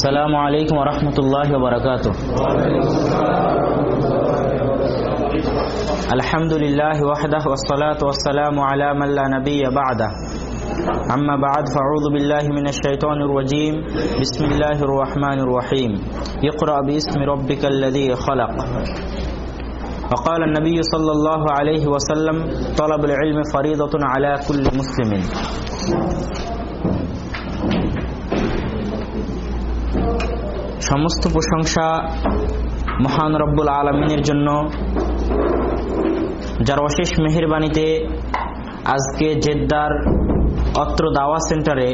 السلام عليكم ورحمة الله وبركاته. الحمد لله وحده والصلاة والسلام على من لا نبي بعده. أما بعد فأعوذ بالله من الشيطان الرجيم. بسم الله الرحمن الرحيم. اقرأ باسم ربك الذي خلق. وقال النبي صلى الله عليه وسلم طلب العلم فريضة على كل مسلم. সমস্ত প্রশংসা মহান রব্বুল আলমিনের জন্য। যার অশেষ মেহেরবানিতে আজকে জেদ্দার অত্র দাওয়া সেন্টারে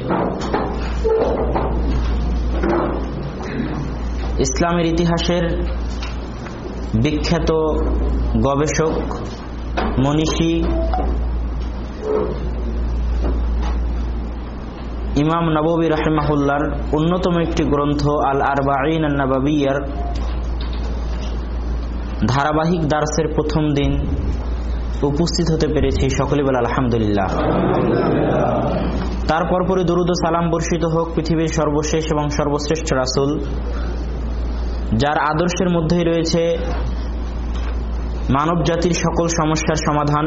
ইসলামের ইতিহাসের বিখ্যাত গবেষক মনীষী ইমাম নবী রাহেমাহুল্লার অন্যতম একটি গ্রন্থ আল আরবাইন নবাবিয়ার ধারাবাহিক দার্সের প্রথম দিন উপস্থিত হতে পেরেছি সকলে বলে আলহামদুলিল্লাহ। তার পরে দরুদ সালাম বর্ষিত হোক পৃথিবীর সর্বশেষ এবং সর্বশ্রেষ্ঠ রাসুল, যার আদর্শের মধ্যেই রয়েছে মানব জাতির সকল সমস্যার সমাধান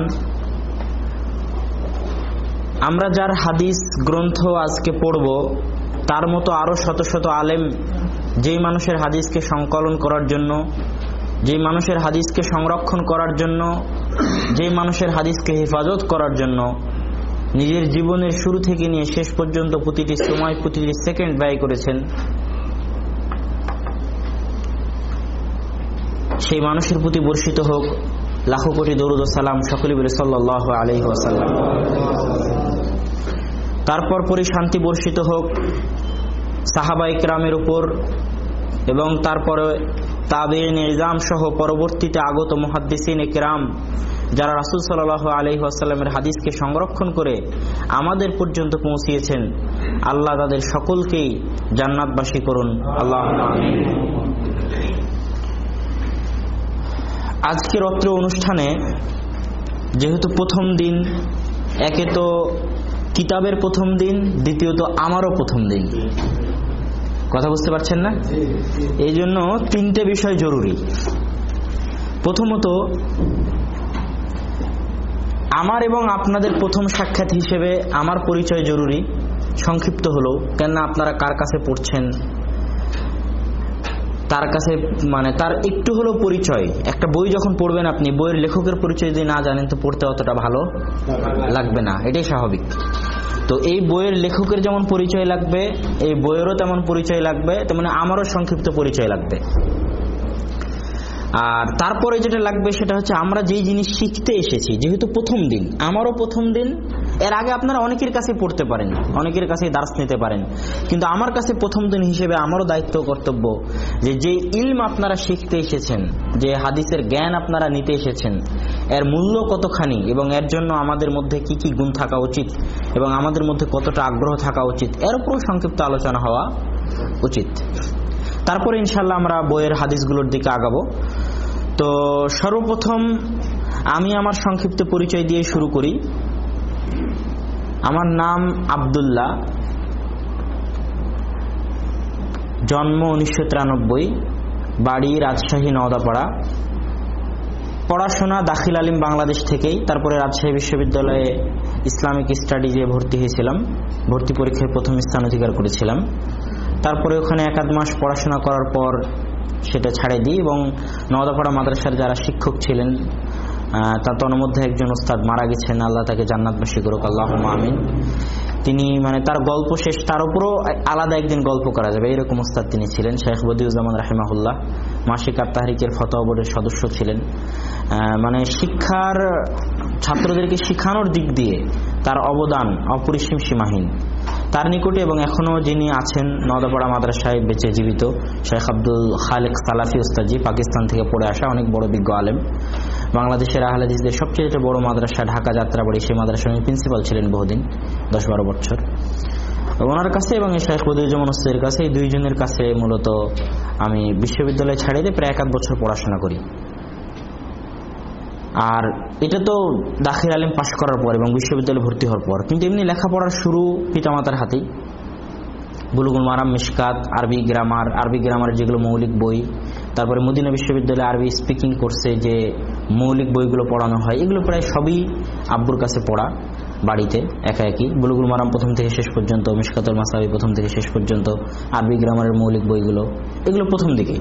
আমরা যার হাদিস, গ্রন্থ আজকে পড়ব, তার মতো আরও শত শত আলেম যেই মানুষের হাদিসকে সংকলন করার জন্য, যেই মানুষের হাদিসকে সংরক্ষণ করার জন্য, যেই মানুষের হাদিসকে হেফাজত করার জন্য, নিজের জীবনের শুরু থেকে নিয়ে শেষ পর্যন্ত প্রতিটি সময়, প্রতিটি সেকেন্ড ব্যয় করেছেন, সেই মানুষের প্রতি বর্ষিত হোক, লাখো কোটি দরুদ সালাম সকলে বলে সাল্লাহ আলহি তারপর পরে শান্তি বর্ষিত হোক। সাহাবা ইকরামের উপর এবং তারপরে তাবে নিজাম সহ পরবর্তীতে আগত মহাদ্দিসিন ইকরাম যারা রাসুল সাল আলহি আসাল্লামের হাদিসকে সংরক্ষণ করে আমাদের পর্যন্ত পৌঁছিয়েছেন, আল্লাহ তাদের সকলকেই জান্নাতবাসী করুন। আল্লাহ আজকের অত্র অনুষ্ঠানে যেহেতু প্রথম দিন, একে তো কিতাবের প্রথম দিন, দ্বিতীয়ত আমারও প্রথম দিন। কথা বুঝতে পারছেন না? এই জন্য তিনটে বিষয় জরুরি। প্রথমত, আমার এবং আপনাদের প্রথম সাক্ষাৎ হিসেবে আমার পরিচয় জরুরি। সংক্ষিপ্ত হলো কেননা আপনারা কার কাছে পড়ছেন? তার কাছে মানে তার একটু হলো পরিচয়। একটা বই যখন পড়বেন আপনি, বইয়ের লেখকের পরিচয় যদি না জানেন, তো পড়তে অতটা ভালো লাগবে না। এটাই স্বাভাবিক। তো এই বইয়ের লেখকের যেমন পরিচয় লাগবে, এই বইয়েরও তেমন পরিচয় লাগবে, তেমন আমারও সংক্ষিপ্ত পরিচয় লাগবে। আর তারপরে যেটা লাগবে সেটা হচ্ছে আমরা যেই জিনিস শিখতে এসেছি, যেহেতু প্রথম দিন, আমারও প্রথম দিন এর আগে আপনারা অনেকের কাছে পড়তে পারেন, অনেকের কাছে দার্স নিতে পারেন। কিন্তু আমার কাছে প্রথম দিন হিসেবে আমারও দায়িত্ব কর্তব্য যে যে ইলম আপনারা শিখতে এসেছেন, যে হাদিসের জ্ঞান আপনারা নিতে এসেছেন, এর মূল্য কতখানি এবং এর জন্য আমাদের মধ্যে কি কি গুণ থাকা উচিত এবং আমাদের মধ্যে কতটা আগ্রহ থাকা উচিত, এর উপরও সংক্ষিপ্ত আলোচনা হওয়া উচিত। তারপরে ইনশাল্লাহ আমরা বইয়ের হাদিসগুলোর দিকে আগাবো। তো সর্বপ্রথম আমি আমার সংক্ষিপ্ত পরিচয় দিয়ে শুরু করি। আমার নাম আবদুল্লাহ। জন্ম উনিশশো তিরানব্বই, বাড়ি রাজশাহী নওদাপাড়া। পড়াশোনা দাখিল আলিম বাংলাদেশ থেকেই, তারপরে রাজশাহী বিশ্ববিদ্যালয়ে ইসলামিক স্টাডিজে ভর্তি হয়েছিলাম। ভর্তি পরীক্ষায় প্রথম স্থান অধিকার করেছিলাম। তারপরে ওখানে এক আধ মাস পড়াশোনা করার পর সেটা ছাড়ে দিই এবং নওদাপাড়া মাদ্রাসার যারা শিক্ষক ছিলেন তার তন্মধ্যে একজন ওস্তাদ মারা গেছেন, আল্লাহ তাকে জান্নাতবাসী করুক আল্লাহ আমিন। তিনি মানে তার গল্প শেষ, তার উপরও আলাদা একদিন গল্প করা যাবে এরকম ওস্তাদ তিনি ছিলেন, শেখ বদিউজ্জামান রাহিমাহুল্লাহ। মাসিক আর তাহারিকের ফতোয়া বোর্ডের সদস্য ছিলেন। মানে শিক্ষার, ছাত্রদেরকে শিখানোর দিক দিয়ে তার অবদান অপরিসীম সীমাহীন। তার নিকটে এবং এখনও যিনি আছেন নদাপাড়া মাদ্রাসায় বেঁচে জীবিত, শেখ আব্দুল খালেক সালাফি ওস্তাজি পাকিস্তান থেকে পড়ে আসা অনেক বড় বিজ্ঞ আলেম। বাংলাদেশের আহলাদিসদের সবচেয়ে বড় মাদ্রাসা ঢাকা যাত্রাবাড়ি। সেই মাদ্রাসার প্রিন্সিপাল ছিলেন বহুদিন দশ বারো বছর ওনার কাছে এবং শেখ বদিউজ্জামান ওস্তাদের কাছে এই দুইজনের কাছে মূলত আমি বিশ্ববিদ্যালয় ছাড়িয়ে দিয়ে প্রায় এক বছর পড়াশোনা করি। আর এটা তো দাখিল আলিম পাশ করার পর এবং বিশ্ববিদ্যালয়ে ভর্তি হওয়ার পর, কিন্তু এমনি লেখাপড়ার শুরু পিতামাতার হাতেই। বুলুগুল মারাম মিসকাত আরবি গ্রামার আরবি গ্রামার যেগুলো মৌলিক বই তারপরে মদিনা বিশ্ববিদ্যালয়ে আরবি স্পিকিং কোর্সে যে মৌলিক বইগুলো পড়ানো হয়, এগুলো প্রায় সবই আব্বুর কাছে পড়া। বাড়িতে, একা একই। বুলুগুল মারাম প্রথম থেকে শেষ পর্যন্ত মিসকাতুল মাসাবি প্রথম থেকে শেষ পর্যন্ত, আরবি গ্রামারের মৌলিক বইগুলো, এগুলো প্রথম দিকেই।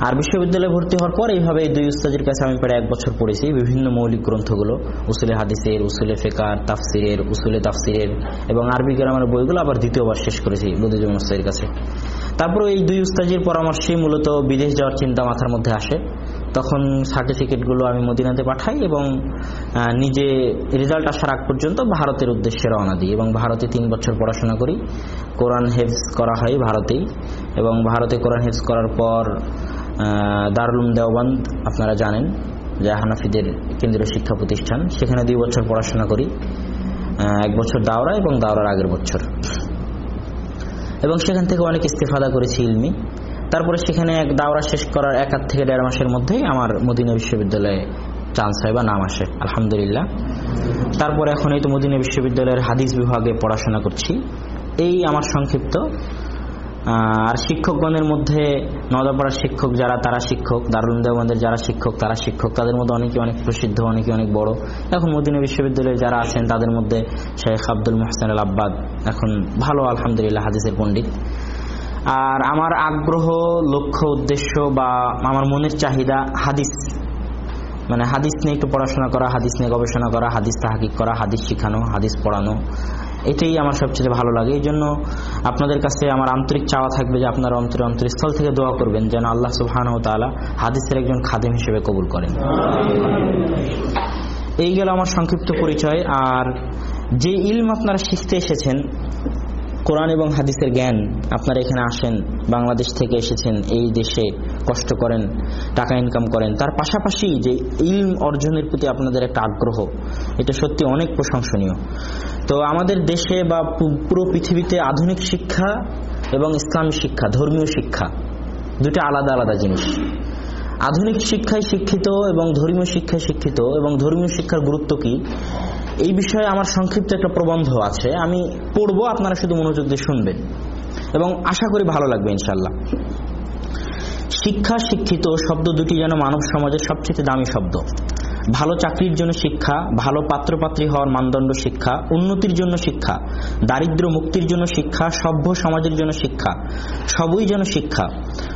আর বিশ্ববিদ্যালয়ে ভর্তি হওয়ার পর এইভাবে এই দুই উস্তাদের কাছে আমি প্রায় এক বছর পড়েছি, বিভিন্ন মৌলিক গ্রন্থগুলো, উসুলে হাদিসের, উসুলে ফেকার তাফসিরের, উসুলে তাফসিরের, এবং আরবি গ্রামারের বইগুলো আবার দ্বিতীয়বার শেষ করেছি বদিজুল উস্তাদের কাছে। তারপর এই দুই উস্তাজির পরামর্শে মূলত বিদেশ যাওয়ার চিন্তা মাথার মধ্যে আসে। তখন সার্টিফিকেটগুলো আমি মদিনাতে পাঠাই এবং নিজে রেজাল্ট আসার আগ পর্যন্ত ভারতের উদ্দেশ্যে রওনা দিই এবং ভারতে তিন বছর পড়াশোনা করি। কোরআন হেফজ করা হয় ভারতেই এবং ভারতে কোরআন হেফজ করার পর দারুলুম দেওবন্দ আপনারা জানেন, যা হানাফিদের কেন্দ্রীয় শিক্ষা প্রতিষ্ঠান। সেখানে দুই বছর পড়াশোনা করি এক বছর দাওরা এবং দাওরার আগের বছর। এবং সেখান থেকে অনেক ইস্তেফাদা করেছি ইলমি। তারপরে সেখানে এক দাওরা শেষ করার এক আধ থেকে দেড় মাসের মধ্যেই আমার মদিনা বিশ্ববিদ্যালয়ে চান্স হয় বা নাম আসে, আলহামদুলিল্লাহ। তারপরে এখন এই তো মদিনা বিশ্ববিদ্যালয়ের হাদিস বিভাগে পড়াশোনা করছি। এই আমার সংক্ষিপ্ত। আর শিক্ষকগণের মধ্যে নদাপাড়ার শিক্ষক যারা, তারা শিক্ষক, দারুল যারা শিক্ষক, তারা শিক্ষক, তাদের মধ্যে অনেকে অনেক প্রসিদ্ধ, অনেকে অনেক বড়। এখন মদিনা বিশ্ববিদ্যালয়ে যারা আছেন, তাদের মধ্যে শেখ আব্দুল মোহসেন আল আব্বাদ এখন ভালো, আলহামদুলিল্লাহ, হাদিসের পণ্ডিত। আর আমার আগ্রহ, লক্ষ্য, উদ্দেশ্য বা আমার মনের চাহিদা হাদিস। মানে হাদিস নিয়ে একটু পড়াশোনা করা, হাদিস নিয়ে গবেষণা করা, হাদিস তাহাকিক করা, হাদিস শিখানো, হাদিস পড়ানো, এটাই আমার সবচেয়ে ভালো লাগে। এই জন্য আপনাদের কাছে আমার আন্তরিক চাওয়া থাকবে যে আপনার অন্তর অন্তরস্থল থেকে দোয়া করবেন, যেন আল্লাহ সুবহান ও তালা হাদিসের একজন খাদিম হিসেবে কবুল করেন। এই গেল আমার সংক্ষিপ্ত পরিচয়। আর যে ইলম আপনারা শিখতে এসেছেন কোরআন এবং হাদিসের জ্ঞান আপনারা এখানে আসেন, বাংলাদেশ থেকে এসেছেন, এই দেশে কষ্ট করেন, টাকা ইনকাম করেন। তার পাশাপাশি যে ইলম অর্জনের প্রতি আপনাদের একটা আগ্রহ, এটা সত্যি অনেক প্রশংসনীয়। তো আমাদের দেশে বা পুরো পৃথিবীতে আধুনিক শিক্ষা এবং ইসলামী শিক্ষা, ধর্মীয় শিক্ষা দুটো আলাদা আলাদা জিনিস। আধুনিক শিক্ষায় শিক্ষিত এবং ধর্মীয় শিক্ষায় শিক্ষিত এবং ধর্মীয় শিক্ষার গুরুত্ব কি? এই বিষয়ে আমার সংক্ষিপ্ত একটা প্রবন্ধ আছে, আমি পড়ব, আপনারা শুধু মনোযোগ দিয়ে শুনবেন। এবং আশা করি ভালো লাগবে ইনশাল্লাহ শিক্ষা শিক্ষিত শব্দ দুটি যেন মানব সমাজের সবচেয়ে দামি শব্দ। ভালো চাকরির জন্য শিক্ষা, ভালো পাত্রপাত্রী হওয়ার মানদণ্ড শিক্ষা, উন্নতির জন্য শিক্ষা, দারিদ্র মুক্তির জন্য শিক্ষা, সভ্য সমাজের জন্য শিক্ষা, সবই যেন শিক্ষা,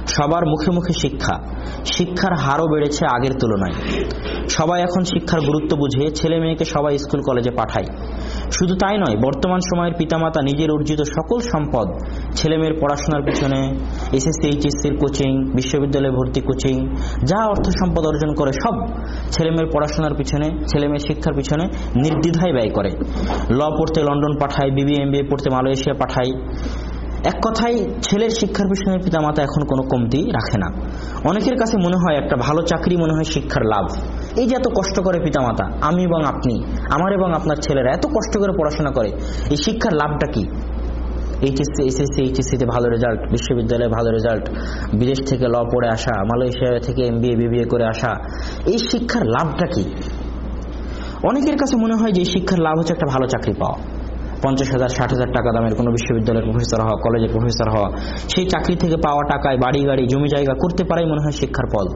সবার মুখে মুখে শিক্ষা। শিক্ষার হারও বেড়েছে আগের তুলনায়। সবাই এখন শিক্ষার গুরুত্ব বুঝে ছেলে মেয়েকে সবাই স্কুল, কলেজে পাঠায়। শুধু তাই নয়, বর্তমান সময়ের পিতামাতা নিজের অর্জিত সকল সম্পদ ছেলে মেয়ের পড়াশোনার পিছনে, এসএসসি, এইচএসসির কোচিং বিশ্ববিদ্যালয়ে ভর্তি কোচিং যা অর্থ সম্পদ অর্জন করে সব ছেলে মেয়ের পড়াশোনার পিছনে, ছেলে মেয়ের শিক্ষার পিছনে নির্দ্বিধায় ব্যয় করে। ল পড়তে লন্ডন পাঠায় বিবি এম পড়তে মালয়েশিয়া পাঠায়। এক কথায়, ছেলের শিক্ষার পিছনে পিতামাতা এখন কোনো কমতি রাখে না। অনেকের কাছে মনে হয় একটা ভালো চাকরি মনে হয় শিক্ষার লাভ। এই যে এত কষ্ট করে পিতামাতা, আমি এবং আপনি, আমার এবং আপনার ছেলেরা এত কষ্ট করে পড়াশোনা করে, এই শিক্ষার লাভটা কি? এইচএসসি এসএসসি এইচএসসিতে ভালো রেজাল্ট বিশ্ববিদ্যালয়ে ভালো রেজাল্ট বিদেশ থেকে ল পড়ে আসা মালয়েশিয়া থেকে এম বিএ করে আসা, এই শিক্ষার লাভটা কি? অনেকের কাছে মনে হয় যে শিক্ষার লাভ হচ্ছে একটা ভালো চাকরি পাওয়া। পঞ্চাশ হাজার, ষাট হাজার টাকা দামের কোনো বিশ্ববিদ্যালয়ের প্রফেসর হওয়া কলেজের প্রফেসর হওয়া, সেই চাকরি থেকে পাওয়া টাকায় বাড়ি গাড়ি জমি জায়গা করতে পারাই মনে হয় শিক্ষার ফল।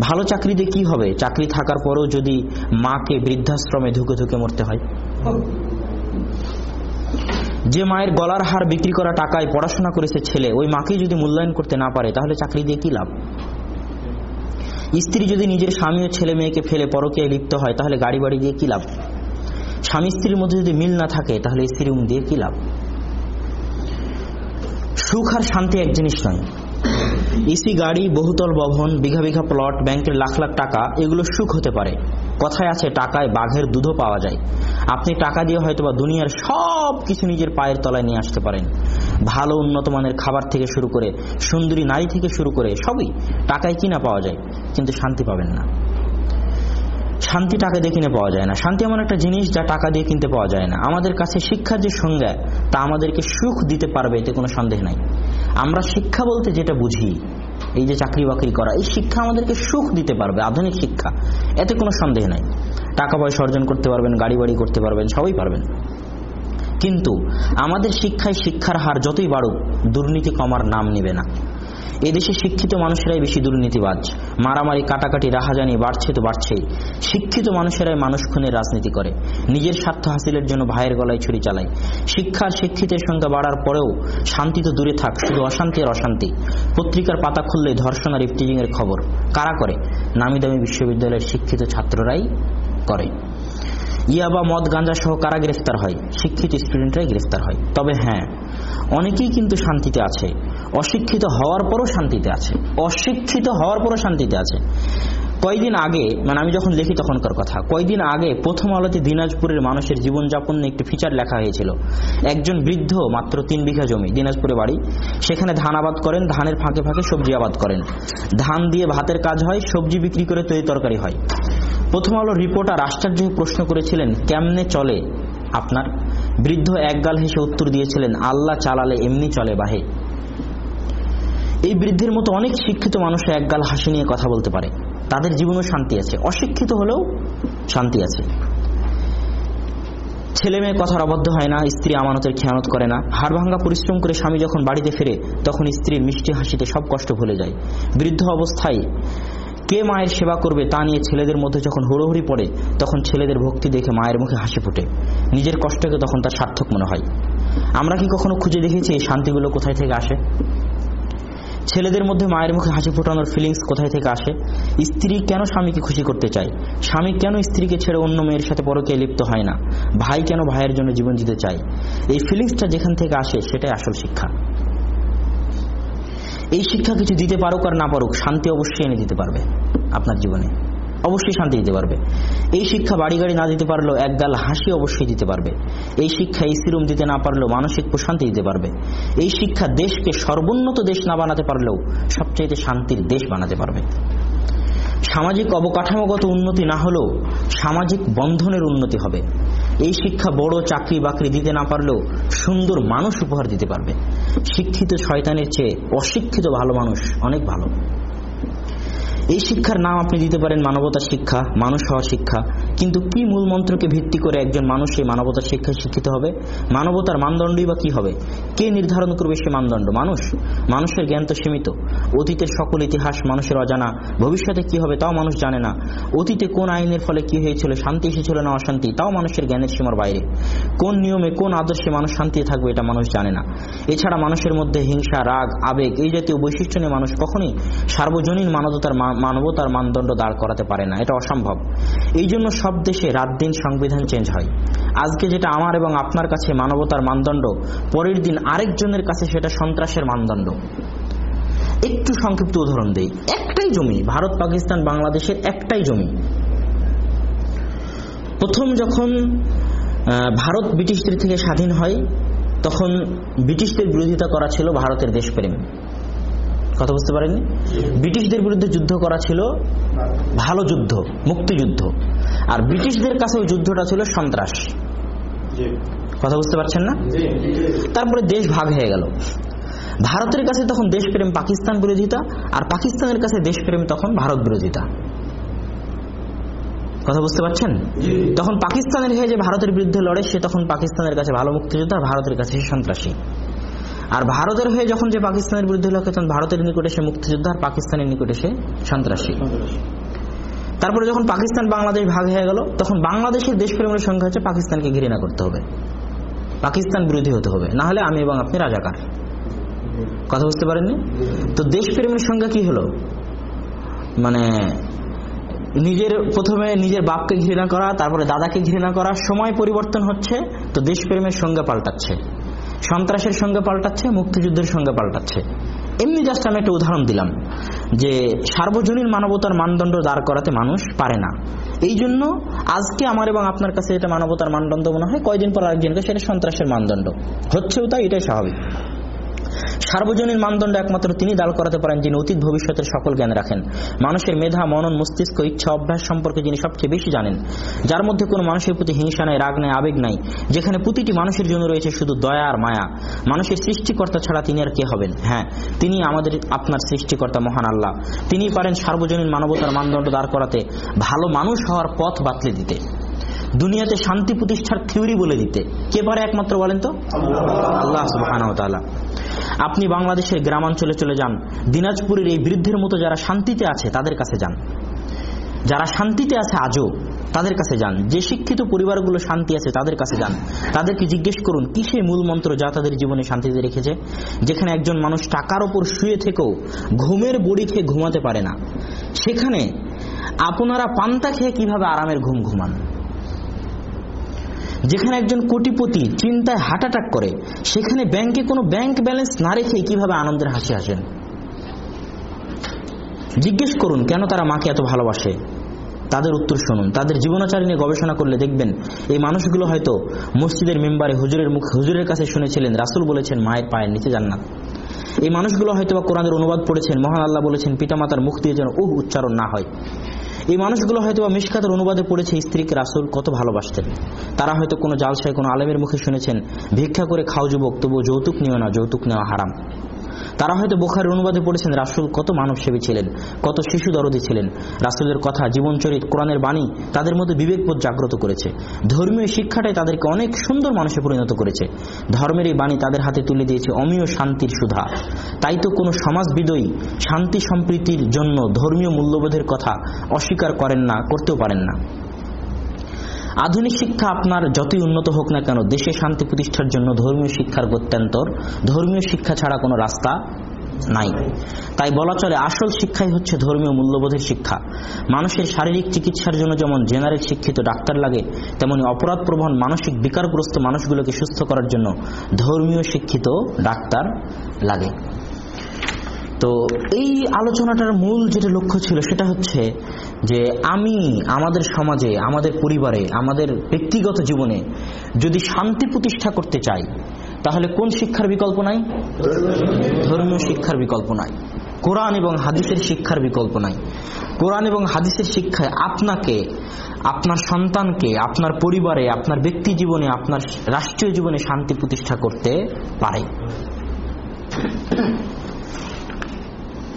ভালো চাকরিতে কি হবে? চাকরি থাকার পরেও যদি মাকে বৃদ্ধাশ্রমে ধুকে ধুকে মরতে হয়? যে মায়ের গলার হার বিক্রি করা টাকায় পড়াশোনা করেছে ছেলে, ওই মাকে যদি মূল্যায়ন করতে না পারে, তাহলে চাকরি দিয়ে কি লাভ? স্ত্রী যদি নিজের স্বামী ও ছেলে মেয়েকে ফেলে পরকে লিপ্ত হয়, তাহলে গাড়ি বাড়ি দিয়ে কি লাভ? স্বামী স্ত্রীর মধ্যে যদি মিল না থাকে, তাহলে স্ত্রী দিয়ে কি লাভ? সুখ আর শান্তি এক জিনিস নয়। ইসি গাড়ি, বহুতল ভবন, বিঘা বিঘা প্লট ব্যাংকের লাখ লাখ টাকা, এগুলো সুখ হতে পারে। কথায় আছে, টাকায় বাঘের দুধও পাওয়া যায়। আপনি টাকা দিয়ে হয়তো বা দুনিয়ার সব কিছু নিজের পায়ের তলায় নিয়ে আসতে পারেন। ভালো, উন্নত মানের খাবার থেকে শুরু করে, সুন্দরী নারী থেকে শুরু করে সবই টাকায় কিনা পাওয়া যায়, কিন্তু শান্তি পাবেন না। শান্তি টাকা দিয়ে কিনে পাওয়া যায় না। শান্তি এমন একটা জিনিস যা টাকা দিয়ে কিনতে পাওয়া যায় না। আমাদের কাছে শিক্ষার যে সংজ্ঞা, তা আমাদেরকে সুখ দিতে পারবে এতে কোনো সন্দেহ নাই। আমরা শিক্ষা বলতে যেটা বুঝি এই যে চাকরি বাকরি করা, এই শিক্ষা আমাদেরকে সুখ দিতে পারবে, আধুনিক শিক্ষা। এতে কোনো সন্দেহ নাই। টাকা পয়সা অর্জন করতে পারবেন, গাড়ি বাড়ি করতে পারবেন, সবই পারবেন। কিন্তু আমাদের শিক্ষায় শিক্ষার হার যতই বাড়ুক, দুর্নীতি কমার নাম নেবে না। এদেশে শিক্ষিত মানুষেরাই বেশি দুর্নীতিবাজ। মারামারি, কাটাকাটি, রাহাজানি বাড়ছে তো বাড়ছেই। শিক্ষিত মানুষেরাই মানুষ খুনের রাজনীতি করে। নিজের স্বার্থ হাসিলের জন্য ভাইয়ের গলায় ছুরি চালায়। শিক্ষার শিক্ষিতের সংখ্যা বাড়ার পরেও শান্তি তো দূরে থাক, শুধু অশান্তি আর অশান্তি। পত্রিকার পাতা খুললে ধর্ষণ আর ইফটিজিং এর খবর। কারা করে? নামি দামি বিশ্ববিদ্যালয়ের শিক্ষিত ছাত্ররাই করে। ইয়াবা, মদ গাঞ্জা সহ কারা গ্রেফতার হয়? শিক্ষিত স্টুডেন্টরাই গ্রেফতার হয়। তবে হ্যাঁ অনেকেই কিন্তু শান্তিতে আছে। অশিক্ষিত হওয়ার পরও শান্তিতে আছে। অশিক্ষিত হওয়ার পরও শান্তিতে আছে। কয়দিন আগে মানে আমি যখন লিখি তখনকার কথা, কয়দিন আগে প্রথম আলোতে দিনাজপুরের মানুষের জীবনযাপন নিয়ে একটি ফিচার লেখা হয়েছিল। একজন বৃদ্ধ, মাত্র তিন বিঘা জমি, দিনাজপুরে বাড়ি। সেখানে ধান আবাদ করেন, ধানের ফাঁকে ফাঁকে সবজি আবাদ করেন। ধান দিয়ে ভাতের কাজ হয়, সবজি বিক্রি করে তৈরি তরকারি হয়। প্রথম আলো রিপোর্টার আশ্চর্য প্রশ্ন করেছিলেন, কেমনে চলে আপনার? বৃদ্ধ একগাল হেসে উত্তর দিয়েছিলেন, আল্লাহ চালালে এমনি চলে বাহে। এই বৃদ্ধের মতো অনেক শিক্ষিত মানুষ একগাল হাসি নিয়ে কথা বলতে পারে। তাদের জীবনেও শান্তি আছে। অশিক্ষিত হলেও শান্তি আছে। ছেলে মেয়ে কথার অবদ্ধ হয় না, স্ত্রী আমানতের খেয়ানত করে না। হাড় ভাঙ্গা পরিশ্রম করে স্বামী যখন বাড়িতে ফেরে, তখন স্ত্রীর মিষ্টি হাসিতে সব কষ্ট ভুলে যায়। বৃদ্ধ অবস্থায় কে মায়ের সেবা করবে তা নিয়ে ছেলেদের মধ্যে যখন হুড়োহুড়ি পড়ে, তখন ছেলেদের ভক্তি দেখে মায়ের মুখে হাসি ফোটে। নিজের কষ্টকে তখন তার সার্থক মনে হয়। আমরা কি কখনো খুঁজে দেখেছি এই শান্তিগুলো কোথায় থেকে আসে? ছেলেদের মধ্যে মায়ের মুখে হাসি ফোটানোর ফিলিংস কোথায় থেকে আসে? স্ত্রী কেন স্বামীকে খুশি করতে চায়? স্বামী কেন স্ত্রীকে ছেড়ে অন্য মেয়ের সাথে পরকে লিপ্ত হয় না? ভাই কেন ভাইয়ের জন্য জীবন দিতে চায়? এই ফিলিংসটা যেখান থেকে আসে, সেটাই আসল শিক্ষা। এই শিক্ষা কিছু দিতে পারুক আর না পারুক, শান্তি অবশ্যই এনে দিতে পারবে আপনার জীবনে। অবশ্যই শান্তি দিতে পারবে। এই শিক্ষা বাড়ি গাড়ি না দিতে পারলেও একগাল হাসি অবশ্যই দিতে পারবে। এই শিক্ষা এসি রুম দিতে না পারলেও মানসিক প্রশান্তি দিতে পারবে। এই শিক্ষা দেশকে সর্বোন্নত দেশ না বানাতে পারলেও সবচেয়ে শান্তির দেশ বানাতে পারবে। সামাজিক অবকাঠামোগত উন্নতি না হলেও সামাজিক বন্ধনের উন্নতি হবে। এই শিক্ষা বড় চাকরি বাকরি দিতে না পারলেও সুন্দর মানুষ উপহার দিতে পারবে। শিক্ষিত শয়তানের চেয়ে অশিক্ষিত ভালো মানুষ অনেক ভালো। এই শিক্ষার নাম আপনি দিতে পারেন মানবতার শিক্ষা, মানুষ হওয়ার শিক্ষা। কিন্তু কি মূল মন্ত্রকে ভিত্তি করে একজন মানুষ এই মানবতার শিক্ষায় শিক্ষিত হবে? মানবতার মানদণ্ডই বা কি হবে? কে নির্ধারণ করবে সে মানদণ্ড? মানুষ। মানুষের জ্ঞান তো সীমিত। অতীতের সকল ইতিহাস মানুষের অজানা। ভবিষ্যতে কি হবে তাও মানুষ জানে না। অতীতে কোন আইনের ফলে কি হয়েছিল? শান্তি এসেছিল না অশান্তি? তাও মানুষের জ্ঞানের সীমার বাইরে। কোন নিয়মে, কোন আদর্শে মানুষ শান্তি থাকবে এটা মানুষ জানে না। এছাড়া মানুষের মধ্যে হিংসা, রাগ, আবেগ এই জাতীয় বৈশিষ্ট্য নিয়ে মানুষ কখনোই সার্বজনীন মানবতার মানবতার মানদণ্ড দাঁড় করাতে পারে না। এটা অসম্ভব। এই জন্য সব দেশে রাত দিন সংবিধান চেঞ্জ হয়। আজকে যেটা আমার এবং আপনার কাছে মানবতার মানদণ্ড, পরের দিন আরেকজনের কাছে সেটা সন্ত্রাসের মানদণ্ড। একটু সংক্ষিপ্ত উদাহরণ দেই। একটাই জমি, ভারত, পাকিস্তান, বাংলাদেশের একটাই জমি। প্রথম যখন ভারত ব্রিটিশদের থেকে স্বাধীন হয়, তখন ব্রিটিশদের বিরোধিতা করা ছিল ভারতের দেশপ্রেম। কথা বুঝতে পারেননি? ব্রিটিশদের বিরুদ্ধে যুদ্ধ করা ছিল ভালো যুদ্ধ মুক্তিযুদ্ধ। আর ব্রিটিশদের কাছে ওই যুদ্ধটা ছিল সন্ত্রাস। কথা বুঝতে পারছেন না? তারপরে দেশ ভাগ হয়ে গেল। ভারতের কাছে তখন দেশপ্রেম পাকিস্তান বিরোধিতা আর পাকিস্তানের কাছে দেশপ্রেম তখন ভারত বিরোধিতা। কথা বুঝতে পারছেন? তখন পাকিস্তানের হয়ে যে ভারতের বিরুদ্ধে লড়ে সে তখন পাকিস্তানের কাছে ভালো মুক্তিযোদ্ধা ভারতের কাছে সন্ত্রাসী। আর ভারতের হয়ে যখন যে পাকিস্তানের বিরুদ্ধে লড়ে তখন ভারতের নিকটে সে মুক্তিযোদ্ধা আর পাকিস্তানের নিকটে সে সন্ত্রাসী। তারপরে যখন পাকিস্তান বাংলাদেশ ভাগ হয়ে গেল, তখন বাংলাদেশের দেশপ্রেমের সংখ্যা হচ্ছে পাকিস্তানকে ঘৃণা করতে হবে। পাকিস্তান বিরোধী হতে হবে, না হলে আমি এবং আপনি রাজাকার। কথা বুঝতে পারেননি? তো দেশপ্রেমের সংখ্যা কি হলো? মানে নিজের প্রথমে নিজের বাপকে ঘৃণা করা, তারপরে দাদাকে ঘৃণা করা, সময় পরিবর্তন হচ্ছে, তো দেশপ্রেমের সংজ্ঞা পাল্টাচ্ছে। সন্ত্রাসের সঙ্গে পাল্টাচ্ছে, মুক্তিযুদ্ধের সঙ্গে পাল্টাচ্ছে। এমনি জাস্ট আমি একটা উদাহরণ দিলাম, যে সার্বজনীন মানবতার মানদণ্ড দাঁড় করাতে মানুষ পারে না। এই জন্য আজকে আমার এবং আপনার কাছে এটা মানবতার মানদণ্ড মনে হয়, কয়দিন পর আরেকজনকে, সেটা সন্ত্রাসের মানদণ্ড। হচ্ছেও তাই, এটাই স্বাভাবিক। সার্বজনীন মানদণ্ড একমাত্র তিনি দাল করাতে পারেন যিনি অতীত ভবিষ্যতের সকল জ্ঞান রাখেন। মানুষের মেধা, মনন, মস্তিষ্ক, ইচ্ছা, অভ্যাস সম্পর্কে যিনি সবচেয়ে বেশি জানেন, যার মধ্যে কোনো মানুষের প্রতি হিংসা নাই, রাগ নাই, আবেগ নাই, যেখানে প্রতিটি মানুষের জন্য রয়েছে শুধু দয়া আর মায়া। মানুষের সৃষ্টিকর্তা ছাড়া তিনি আর কে হবেন? হ্যাঁ তিনি আমাদের আপনার সৃষ্টিকর্তা মহান আল্লাহ। তিনি পারেন সার্বজনীন মানবতার মানদণ্ড দাঁড় করাতে, ভালো মানুষ হওয়ার পথ বাতলে দিতে। দুনিয়াতে শান্তি প্রতিষ্ঠার থিওরি বলে দিতে। কে পারে একমাত্র বলেন তো? আল্লাহ আপনি বাংলাদেশের গ্রামাঞ্চলে চলে যান, দিনাজপুরের এই বৃদ্ধের মতো যারা শান্তিতে আছে, তাদের কাছে যান। যারা শান্তিতে আছে আজও, তাদের কাছে যান। যে শিক্ষিত পরিবারগুলো শান্তি আছে, তাদের কাছে যান। তাদেরকে জিজ্ঞেস করুন, কিসে মূল মন্ত্র যা তাদের জীবনে শান্তিতে রেখেছে? যেখানে একজন মানুষ টাকার ওপর শুয়ে থেকেও ঘুমের বড়ি খেয়ে ঘুমাতে পারে না। সেখানে আপনারা পান্তা খেয়ে কীভাবে আরামের ঘুম ঘুমান? যেখানে একজন কোটিপতি চিন্তায় হার্ট অ্যাটাক করে, সেখানে ব্যাংকে কোনো ব্যাংক ব্যালেন্স না রেখে কীভাবে আনন্দের হাসি আসেন? জিজ্ঞেস করুন, কেন তারা মাকে এত ভালোবাসে? তাদের উত্তর শুনুন। তাদের জীবনাচার নিয়ে গবেষণা করলে দেখবেন, এই মানুষগুলো হয়তো মসজিদের মেম্বারে হুজুরের মুখ হুজুরের কাছে শুনেছিলেন, রাসুল বলেছেন, মায়ের পায়ের নিচে জান্নাত। এই মানুষগুলো হয়তো বা কোরআনের অনুবাদ পড়েছেন, মহান আল্লাহ বলেছেন, পিতামাতার মুখ দিয়ে যেন উহ উচ্চারণ না হয়। এই মানুষগুলো হয়তো বা মিশকাতের অনুবাদে পড়েছে স্ত্রীকে রাসুল কত ভালোবাসতেন। তারা হয়তো কোনো জালসায় কোনো আলেমের মুখে শুনেছেন, ভিক্ষা করে খাও যুবক, তবুও যৌতুক নিও না, যৌতুক নেওয়া হারাম। তারা হয়তো বোখারের অনুবাদে পড়েছেন, রাসুল কত মানবসেবী ছিলেন, কত শিশু দরদি ছিলেন। রাসুলের কথা, জীবনচরিত কোরআনের বাণী তাদের মধ্যে বিবেকবোধ জাগ্রত করেছে। ধর্মীয় শিক্ষাটাই তাদেরকে অনেক সুন্দর মানুষে পরিণত করেছে। ধর্মের এই বাণী তাদের হাতে তুলে দিয়েছে অমীয় শান্তির সুধা। তাই তো কোনো সমাজবিদই শান্তি সম্প্রীতির জন্য ধর্মীয় মূল্যবোধের কথা অস্বীকার করেন না, করতেও পারেন না। আধুনিক শিক্ষা আপনার যতই উন্নত হোক না কেন, দেশে শান্তি প্রতিষ্ঠার জন্য ধর্মীয় শিক্ষার গত্যান্তর ধর্মীয় শিক্ষা ছাড়া কোনো রাস্তা নাই। তাই বলা চলে, আসল শিক্ষাই হচ্ছে ধর্মীয় মূল্যবোধের শিক্ষা। মানুষের শারীরিক চিকিৎসার জন্য যেমন জেনারেল শিক্ষিত ডাক্তার লাগে, তেমনি অপরাধ প্রবণ মানসিক বিকারগ্রস্ত মানুষগুলোকে সুস্থ করার জন্য ধর্মীয় শিক্ষিত ডাক্তার লাগে। তো এই আলোচনাটার মূল যেটা লক্ষ্য ছিল সেটা হচ্ছে যে আমি আমাদের সমাজে, আমাদের পরিবারে, আমাদের ব্যক্তিগত জীবনে যদি শান্তি প্রতিষ্ঠা করতে চাই, তাহলে কোন শিক্ষার বিকল্প নাই? ধর্মীয় শিক্ষার বিকল্প নাই। কোরআন এবং হাদিসের শিক্ষার বিকল্প নাই। কোরআন এবং হাদিসের শিক্ষায় আপনাকে, আপনার সন্তানকে, আপনার পরিবারে, আপনার ব্যক্তি জীবনে, আপনার রাষ্ট্রীয় জীবনে শান্তি প্রতিষ্ঠা করতে পারে।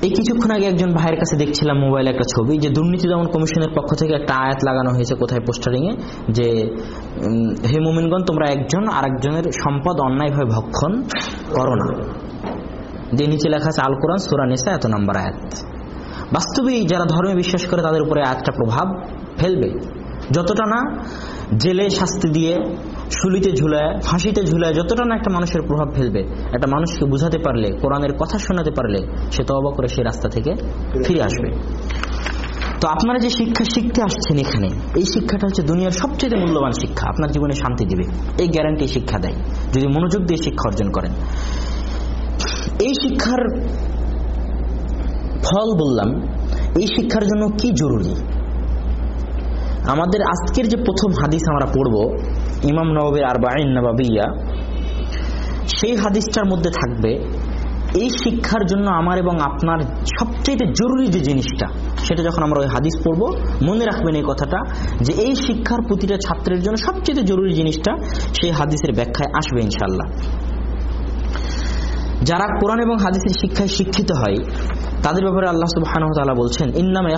এই কিছুক্ষণ আগে একজন ভাইয়ের কাছে দেখছিলাম মোবাইলে একটা ছবি যে দুর্নীতি দমন কমিশনের পক্ষ থেকে একটা আয়াত লাগানো হয়েছে কোথায় পোস্টারিং এ, যে হে মোমিনগণ, তোমরা একজন আরেকজনের সম্পদ অন্যায়ভাবে ভক্ষণ করো না। যে নিচে লেখা আছে, আল কোরআন, সুরা নেসা, এত নম্বর আয়াত। বাস্তবেই যারা ধর্মে বিশ্বাস করে তাদের উপরে আয়াতটা প্রভাব ফেলবে। যতটা না জেলে শাস্তি দিয়ে শুলিতে ঝুলায়, ফাঁসিতে ঝুলায় যতটা না একটা মানুষের প্রভাব ফেলবে, একটা মানুষকে বুঝাতে পারলে, কোরআনের কথা শোনাতে পারলে সে তো অবাক করে সেই রাস্তা থেকে ফিরে আসবে। তো আপনারা যে শিক্ষা শিখতে আসছেন এখানে, এই শিক্ষাটা হচ্ছে দুনিয়ার সবচেয়ে মূল্যবান শিক্ষা। আপনার জীবনে শান্তি দিবে। এই গ্যারান্টি শিক্ষা দেয়, যদি মনোযোগ দিয়ে শিক্ষা অর্জন করেন। এই শিক্ষার ফল বললাম, এই শিক্ষার জন্য কি জরুরি? আমাদের আজকের যে প্রথম হাদিস আমরা পড়ব, ইমাম নবাবের আর বাইন নবাবিয়া, সেই হাদিসটার মধ্যে থাকবে, এই শিক্ষার জন্য আমার এবং আপনার সবচেয়ে জরুরি যে জিনিসটা, সেটা যখন আমরা ওই হাদিস পড়ব, মনে রাখবেন এই কথাটা, যে এই শিক্ষার প্রতিটা ছাত্রের জন্য সবচেয়ে জরুরি জিনিসটা সেই হাদিসের ব্যাখ্যায় আসবে ইনশাল্লাহ যারা কোরআন এবং হাদিসের শিক্ষায় শিক্ষিত হয়, তাদের ব্যাপারে আল্লাহ তাআলা বলছেন, ইন্নামা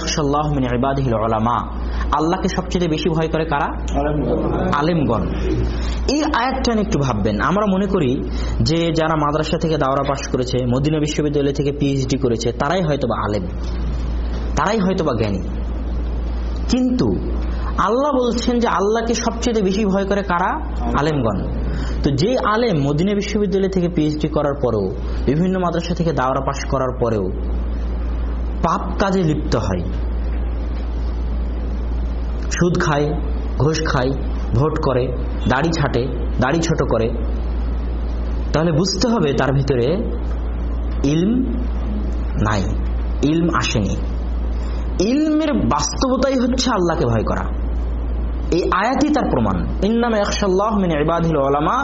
উলামা আল্লাহকে সবচেয়ে বেশি ভয় করে কারা? আলেমগণ। এই আয়াতটা একটু ভাববেন। আমরা মনে করি যে যারা মাদ্রাসা থেকে দাওরা পাশ করেছে, মদিনা বিশ্ববিদ্যালয় থেকে পিএইচডি করেছে, তারাই হয়তোবা আলেম। তারাই হয়তোবা জ্ঞানী। কিন্তু আল্লাহ বলছেন যে আল্লাহকে সবচেয়ে বেশি ভয় করে কারা? আলেমগণ। তো যে আলেম মদিনা বিশ্ববিদ্যালয় থেকে পিএইচডি করার পরেও, বিভিন্ন মাদ্রাসা থেকে দাওরা পাশ করার পরেও পাপ কাজে লিপ্ত হয়। সুদ খায়, ঘোষ খায়, ভোট করে, দাড়ি ছাটে, দাড়ি ছোট করে। তাহলে বুঝতে হবে তার ভিতরে ইলম নাই, ইলম আসেনি। ইলমের বাস্তবতাই হচ্ছে আল্লাহকে ভয় করা। এই আয়াতই তার প্রমাণ। ইন্নাম একশাল্লাহ মিন ইবাদিল ওলামা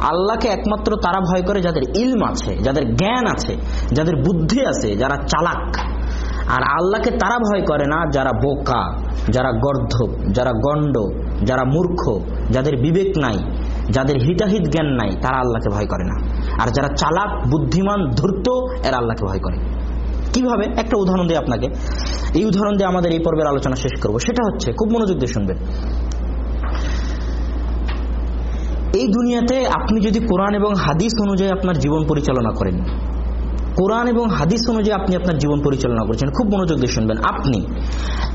আল্লাহকে একমাত্র তারা ভয় করে যাদের ইলম আছে, যাদের জ্ঞান আছে, যাদের বুদ্ধি আছে, যারা চালাক। আর আল্লাহকে তারা ভয় করে না যারা বোকা, যারা গর্ধব, যারা গণ্ড, যারা মূর্খ, যাদের বিবেক নাই, যাদের হিতাহিত জ্ঞান নাই, তারা আল্লাহকে ভয় করে না। আর যারা চালাক, বুদ্ধিমান, ধূর্ত, এরা আল্লাহকে ভয় করে। কীভাবে? একটা উদাহরণ দিয়ে আপনাকে। এই উদাহরণ দিয়ে আমাদের এই পর্বের আলোচনা শেষ করব। সেটা হচ্ছে, খুব মনোযোগ দিয়ে শুনবেন। এই দুনিয়াতে আপনি যদি কোরআন এবং হাদিস অনুযায়ী আপনার জীবন পরিচালনা করেন, কোরআন এবং হাদিস অনুযায়ী আপনি আপনার জীবন পরিচালনা করছেন, খুব মনোযোগ দিয়ে শুনবেন। আপনি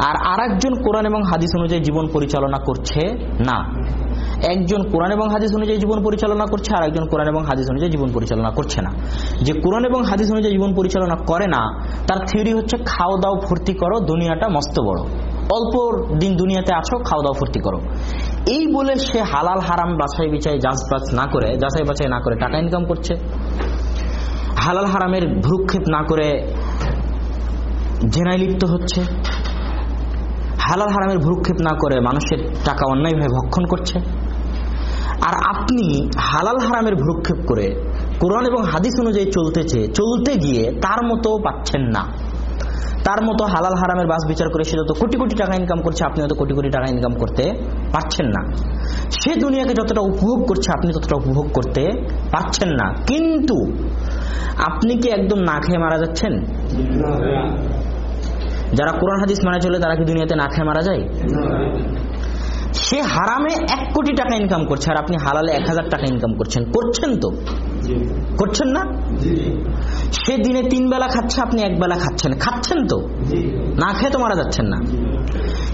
আর আরেকজন কোরআন এবং হাদিস অনুযায়ী জীবন পরিচালনা করছে না। একজন কোরআন এবং হাদিস অনুযায়ী জীবন পরিচালনা করছে আর একজন কোরআন এবং হাদিস অনুযায়ী জীবন পরিচালনা করছে না। যে কোরআন এবং হাদিস অনুযায়ী জীবন পরিচালনা করে না, তার থিওরি হচ্ছে খাও, দাও ফুর্তি করো, দুনিয়াটা মস্ত বড়। অল্প দিন দুনিয়াতে আছো, খাও, দাও ফুর্তি করো। এই বলে সে হালাল, হারাম, বাছাই, বিচাই যাচ না করে, যাচাই, বাছাই না করে টাকা ইনকাম করছে। হালাল, হারামের ভ্রুক্ষেপ না করে জেনায় লিপ্ত হচ্ছে। হালাল, হারামের ভ্রুক্ষেপ না করে মানুষের টাকা অন্যায়ভাবে ভক্ষণ করছে। আর আপনি হালাল, হারামের ভ্রুক্ষেপ করে কোরআন এবং হাদিস অনুযায়ী চলতেছে, চলতে গিয়ে তার মতো পাচ্ছেন না। তার মতো হালাল হারামের বাস বিচার করে সে যত কোটি কোটি টাকা ইনকাম করছে আপনি হয়তো কোটি কোটি টাকা ইনকাম করতে পারছেন না। সে দুনিয়াকে যতটা উপভোগ করছে আপনি ততটা উপভোগ করতে পারছেন না। কিন্তু আপনি কি একদম না খেয়ে মারা যাচ্ছেন? যারা কোরআন হাদিস মানে চলে, তারা কি দুনিয়াতে না খেয়ে মারা যায়? সে হারামে এক কোটি টাকা ইনকাম করছে, আর আপনি হালালে এক হাজার টাকা ইনকাম করছেন। করছেন তো? করছেন না? সে দিনে তিন বেলা খাচ্ছে আপনি এক বেলা খাচ্ছেন। খাচ্ছেন তো? না খেয়ে তো মারা যাচ্ছেন না।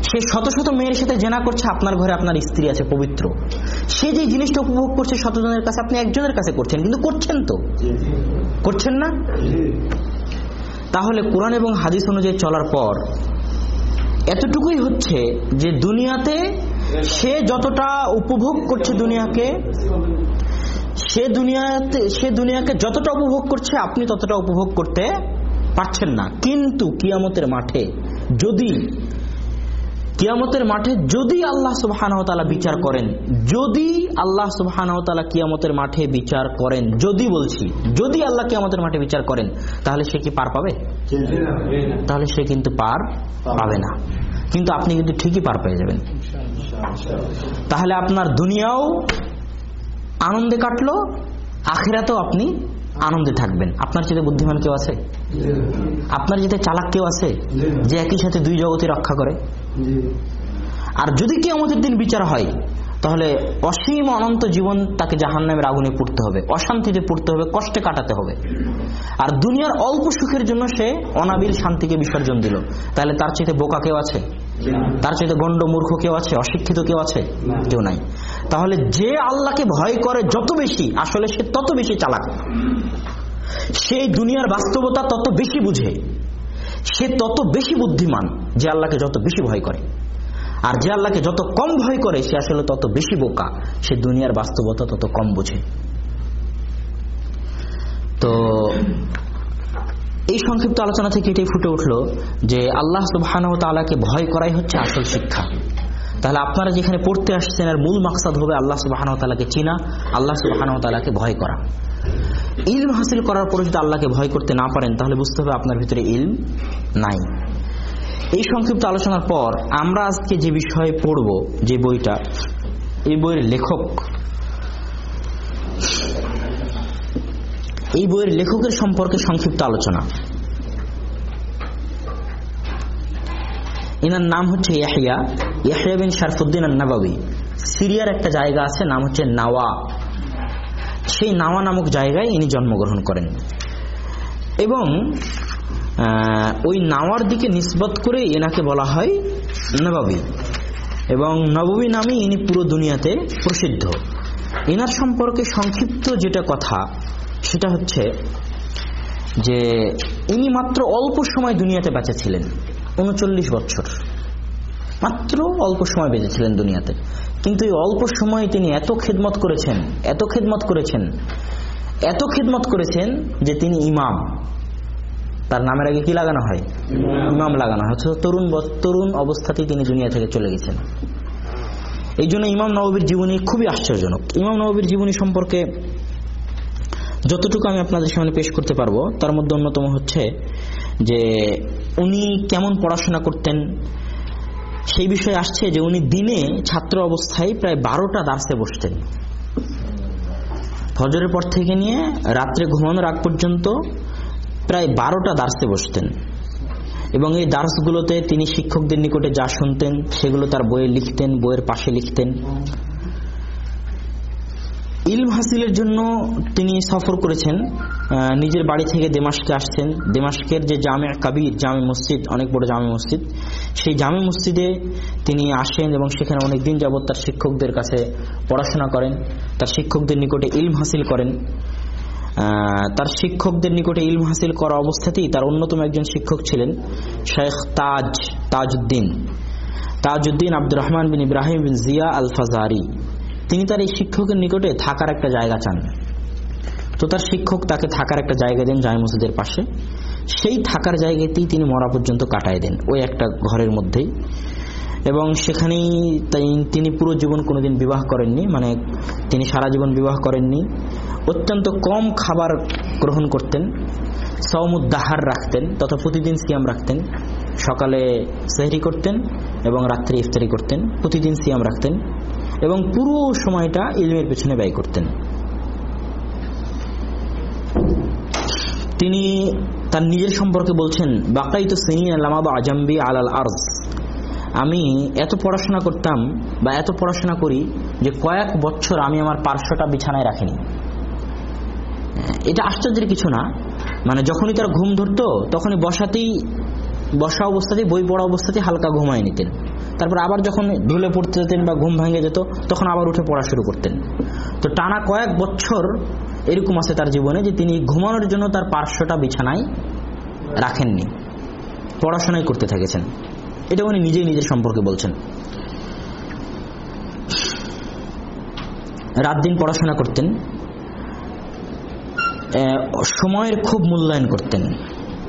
সে শত শত মেয়ের সাথে জেনা করছে আপনার ঘরে আপনার স্ত্রী আছে পবিত্র। সে যে জিনিসটা উপভোগ করছে শতজনের কাছে আপনি একজনের কাছে করছেন কিন্তু করছেন তো? করছেন না? তাহলে কোরআন এবং হাদিস অনুযায়ী চলার পর এতটুকুই হচ্ছে যে দুনিয়াতে সে যতটা উপভোগ করছে দুনিয়াকে সে দুনিয়াতে, সে দুনিয়াকে যতটা উপভোগ করছে, আপনি ততটা উপভোগ করতে পারছেন না। কিন্তু কিয়ামতের মাঠে যদি, কিয়ামতের মাঠে যদি আল্লাহ সুবাহানতালা বিচার করেন, যদি আল্লাহ সুবাহানতালা কিয়ামতের মাঠে বিচার করেন, যদি বলছি, যদি আল্লাহ কিয়ামতের মাঠে বিচার করেন, তাহলে সে কি পার পাবে? তাহলে সে কিন্তু পার পাবে না। কিন্তু আপনি কিন্তু ঠিকই পার পেয়ে যাবেন। তাহলে আপনার দুনিয়াও আনন্দে কাটলো, আখেরাতেও আপনি আনন্দে থাকবেন। আপনার চেয়ে বুদ্ধিমান কেউ আছে? আপনার যেতে চালাক কেউ আছে? যে একই সাথে দুই জগতে রক্ষা করে? আর যদি কি আমাদের দিন বিচার হয়, তাহলে অসীম অনন্ত জীবন তাকে জাহান নামের আগুনে পড়তে হবে। অশান্তিতে পড়তে হবে, কষ্টে কাটাতে হবে। আর দুনিয়ার অল্প সুখের জন্য সে অনাবিল শান্তিকে বিসর্জন দিল। তাহলে তার চাইতে বোকা কেউ আছে? তার চাইতে গণ্ড মূর্খ কেউ আছে? অশিক্ষিত কেউ আছে? কেউ নাই। তাহলে যে আল্লাহকে ভয় করে যত বেশি, আসলে সে তত বেশি চালাক। সেই দুনিয়ার বাস্তবতা তত বেশি বুঝে। সে তত বেশি বুদ্ধিমান যে আল্লাহকে যত বেশি ভয় করে। আর যে আল্লাহকে যত কম ভয় করে, সে আসলে তত বেশি বোকা। সে দুনিয়ার বাস্তবতা তত কম বোঝে। তো এই সংক্ষিপ্ত আলোচনা থেকে এটাই ফুটে উঠল যে আল্লাহ তালাকে ভয় করাই হচ্ছে আসল শিক্ষা। তাহলে আপনারা যেখানে পড়তে আসছেন আর মূল মাকসাদ হবে আল্লাহ সুবাহানহ তালাকে চিনা, আল্লাহ সুবাহানহ তালাকে ভয় করা। ইলম হাসিল করার পরে যদি আল্লাহকে ভয় করতে না পারেন, তাহলে বুঝতে হবে আপনার ভিতরে ইলম নাই। এই সংক্ষিপ্ত আলোচনার পর আমরা আজকে যে বিষয়ে পড়ব, যে বইটা, এই বইয়ের লেখক, এই বইয়ের লেখকের সম্পর্কে সংক্ষিপ্ত আলোচনা। এনার নাম হচ্ছে ইয়াহিয়া ইয়াহিয়া বিন শারফুদ্দিন নাবাবি সিরিয়ার একটা জায়গা আছে, নাম হচ্ছে নাওয়া। সেই নাওয়া নামক জায়গায় ইনি জন্মগ্রহণ করেন। এবং ওই নাওয়ার দিকে নিসবত করে এনাকে বলা হয় নবাবী এবং নববী নামে ইনি পুরো দুনিয়াতে প্রসিদ্ধ। এনার সম্পর্কে সংক্ষিপ্ত যেটা কথা, সেটা হচ্ছে যে, ইনি মাত্র অল্প সময় দুনিয়াতে বেঁচে ছিলেন। উনচল্লিশ বছর। মাত্র অল্প সময় বেঁচেছিলেন দুনিয়াতে। কিন্তু এই অল্প সময়ে তিনি এত খেদমত করেছেন এত খেদমত করেছেন এত খেদমত করেছেন যে তিনি ইমাম। তার নামের আগে কি লাগানো হয়? ইমাম। লাগানো হয়। তরুণ তরুণ অবস্থাতেই তিনি দুনিয়া থেকে চলে গেছেন। এই জন্য ইমাম নবীর জীবনী খুবই আশ্চর্যজনক। ইমাম নবীর জীবনী সম্পর্কে যতটুকু আমি আপনাদের সামনে পেশ করতে পারব তার মধ্যে অন্যতম হচ্ছে যে উনি কেমন পড়াশোনা করতেন? সেই বিষয়ে আসছে যে উনি দিনে ছাত্র অবস্থায় প্রায় বারোটা দার্সে বসতেন। ফজরের পর থেকে নিয়ে রাত্রে ঘুমানোর আগ পর্যন্ত প্রায় বারোটা দার্সে বসতেন। এবং এই দার্সগুলোতে তিনি শিক্ষকদের নিকটে যা শুনতেন, সেগুলো তার বইয়ে লিখতেন, বইয়ের পাশে লিখতেন। ইলম হাসিলের জন্য তিনি সফর করেছেন নিজের বাড়ি থেকে দেমাসকে আসছেন। দেমাসকের যে জামে কাবির, জামে মসজিদ, অনেক বড় জামে মসজিদ, সেই জামে মসজিদে তিনি আসেন এবং সেখানে অনেক দিন যাবৎ তার শিক্ষকদের কাছে পড়াশোনা করেন, তার শিক্ষকদের নিকটে ইলম হাসিল করেন। তার শিক্ষকদের নিকটে ইলম হাসিল করা অবস্থাতেই তার অন্যতম একজন শিক্ষক ছিলেন শেখ তাজ, তাজউদ্দিন। তাজউদ্দিন আব্দুর রহমান বিন ইব্রাহিম বিন জিয়া আল ফাজারি তিনি তার এই শিক্ষকের নিকটে থাকার একটা জায়গা চান। তো তার শিক্ষক তাকে থাকার একটা জায়গা দেন জায় মসজিদের পাশে। সেই থাকার জায়গাতেই তিনি মরা পর্যন্ত কাটায় দেন ওই একটা ঘরের মধ্যেই। এবং সেখানেই তাই- তিনি পুরো জীবন কোনোদিন বিবাহ করেননি মানে তিনি সারা জীবন বিবাহ করেননি। অত্যন্ত কম খাবার গ্রহণ করতেন সৌমুদ্দাহার রাখতেন, তথা প্রতিদিন সিয়াম রাখতেন। সকালে সেহরি করতেন এবং রাত্রে ইফতারি করতেন, প্রতিদিন সিয়াম রাখতেন। এবং পুরো সময়টা ইলমের পেছনে ব্যয় করতেন। তিনি তার নিজের সম্পর্কে বলছেন বাকাই তো সিনিন লামাবা আজাম্বি আলাল আর্জ। আমি এত পড়াশোনা করতাম বা এত পড়াশোনা করি যে কয়েক বছর আমি আমার পার্শ্বটা বিছানায় রাখিনি। এটা আশ্চর্যের কিছু না। মানে যখনই তার ঘুম ধরতো, তখনই বসাতেই, বসা অবস্থাতেই, বই পড়া অবস্থাতেই হালকা ঘুমায় নিতেন। তারপর আবার যখন ঢুলে পড়তে যেতেন বা ঘুম ভেঙে যেত, তখন আবার উঠে পড়া শুরু করতেন। তো টানা কয়েক বছর এরকম আছে তার জীবনে যে তিনি ঘুমানোর জন্য তার পার্শ্বটা বিছানায় রাখেননি। পড়াশোনাই করতে থেকেছেন। এটা উনি নিজেই নিজের সম্পর্কে বলছেন। রাত দিন পড়াশোনা করতেন। সময়ের খুব মূল্যায়ন করতেন।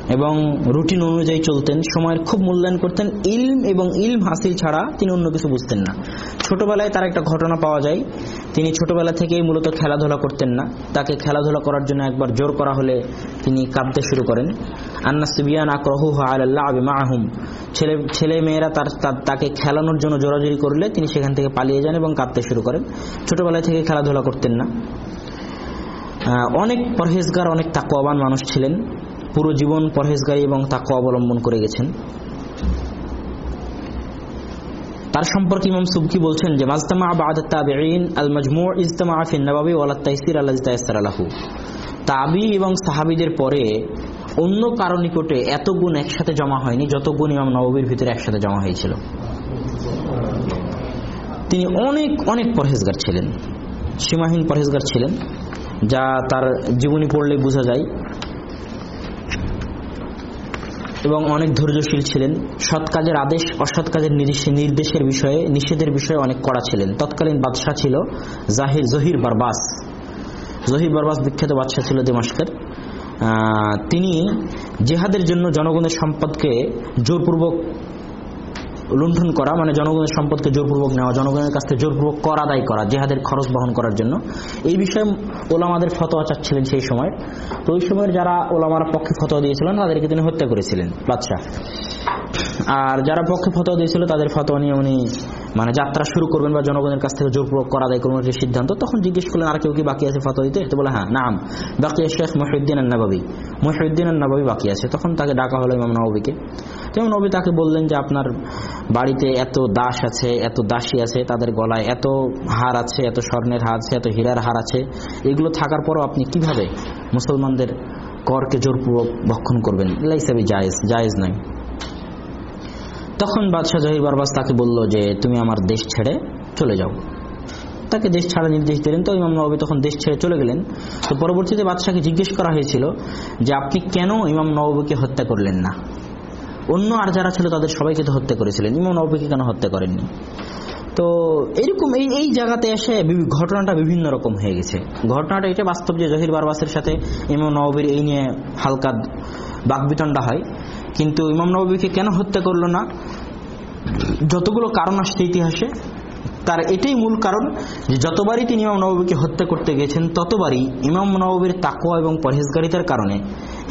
এবং রুটিন অনুযায়ী চলতেন, সময়ের খুব মূল্যায়ন করতেন, ইলম এবং ইলম হাসিল ছাড়া তিনি অন্য কিছু বুঝতেন না। ছোটবেলায় তার একটা ঘটনা পাওয়া যায়, তিনি ছোটবেলা থেকেই মূলত খেলাধুলা করতেন না। তাকে খেলাধুলা করার জন্য একবার জোর করা হলে তিনি কাঁদতে শুরু করেন। আন্না সুবিয়ান আকরহু আল্লাহ আবি মাহুম। ছেলে ছেলে মেয়েরা তার তাকে খেলানোর জন্য জোরাজোরি করলে তিনি সেখান থেকে পালিয়ে যান এবং কাঁদতে শুরু করেন। ছোটবেলা থেকে খেলাধুলা করতেন না। অনেক পরহেজগার, অনেক তাকওয়াবান মানুষ ছিলেন। পুরো জীবন পরহেজগারী এবং তাকে অবলম্বন করে গেছেন। তার সম্পর্কে ইমাম সুবকি বলছেন যে, মাজতামা বাদ আল মাজমু ইজতামা ফি নবাবি ওয়ালা তাইসির আল্লাহ তাইসার আলাহু তাবি এবং সাহাবিদের পরে অন্য কারও নিকটে এত গুণ একসাথে জমা হয়নি যত গুণ ইমাম নববীর ভিতরে একসাথে জমা হয়েছিল। তিনি অনেক অনেক পরহেজগার ছিলেন, সীমাহীন পরহেজগার ছিলেন, যা তার জীবনী পড়লে বোঝা যায়। এবং অনেক ধৈর্যশীল ছিলেন। সৎ কাজের আদেশ, অসৎ কাজের নির্দেশ- নির্দেশের বিষয়ে, নিষেধের বিষয়ে অনেক কড়া ছিলেন। তৎকালীন বাদশাহ ছিল জাহির, জহির বারবাস। জহির বারবাস বিখ্যাত বাদশাহ ছিল দিমাসকের। তিনি জেহাদের জন্য জনগণের সম্পদকে জোরপূর্বক লুণ্ঠন করা মানে জনগণের সম্পদকে জোরপূর্বক নেওয়া, জনগণের কাছ থেকে জোরপূর্বক কর আদায় করা, জেহাদের খরচ বহন করার জন্য। এই বিষয়ে ওলামাদের ফতোয়া চাচ্ছিলেন সেই সময়। তো ওই সময়ের যারা ওলামার পক্ষে ফতোয়া দিয়েছিলেন, তাদেরকে তিনি হত্যা করেছিলেন, বাদশাহ। আর যারা পক্ষে ফতোয়া দিয়েছিল, তাদের ফতোয়া নিয়ে উনি মানে যাত্রা শুরু করবেন বা জনগণের কাছ থেকে জোরপূর্বক করা আদায় করবেন সিদ্ধান্ত, তখন জিজ্ঞেস করলেন, আর কেউ কি বাকি আছে ফতোয়া দিতে? বলে হ্যাঁ নাম। বাকি শেখ মহিউদ্দিন নবাবী মহিউদ্দিন নবাবী বাকি আছে। তখন তাকে ডাকা হলো ইমাম নবীকে তো ইমাম নবী তাকে বললেন যে, আপনার বাড়িতে এত দাস আছে, এত দাসী আছে, তাদের গলায় এত হার আছে, এত স্বর্ণের হার আছে, এত হীরার হার আছে, এগুলো থাকার পরও আপনি কীভাবে মুসলমানদের করকে জোরপূর্বক ভক্ষণ করবেন? লাইসাবি জায়েজ জায়েজ নয়। তখন বাদশাহ জহির বারবাস তাকে বলল যে, তুমি আমার দেশ ছেড়ে চলে যাও। তাকে দেশ ছাড়া নির্দেশ দিলেন। তো ইমাম নবী তখন দেশ ছেড়ে চলে গেলেন। তো পরবর্তীতে বাদশাহকে জিজ্ঞেস করা হয়েছিল যে, আপনি কেন ইমাম নবীকে হত্যা করলেন না? অন্য আর যারা ছিল তাদের সবাইকে তো হত্যা করেছিলেন। ইমাম নবীকে কেন হত্যা করেননি? তো এরকম এই এই জায়গাতে এসে ঘটনাটা বিভিন্ন রকম হয়ে গেছে। ঘটনাটা এটা বাস্তব যে, জহির বারবাসের সাথে ইমাম নবীর এই নিয়ে হালকা বাকবিতণ্ডা হয়। কিন্তু ইমাম নবীকে কেন হত্যা করল না? যতগুলো কারণ আসছে ইতিহাসে, তার এটাই মূল কারণ যে যতবারই তিনি ইমাম নবীকে হত্যা করতে গেছেন, ততবারই ইমাম নবীর তাকওয়া এবং পরহেজগারিতার কারণে,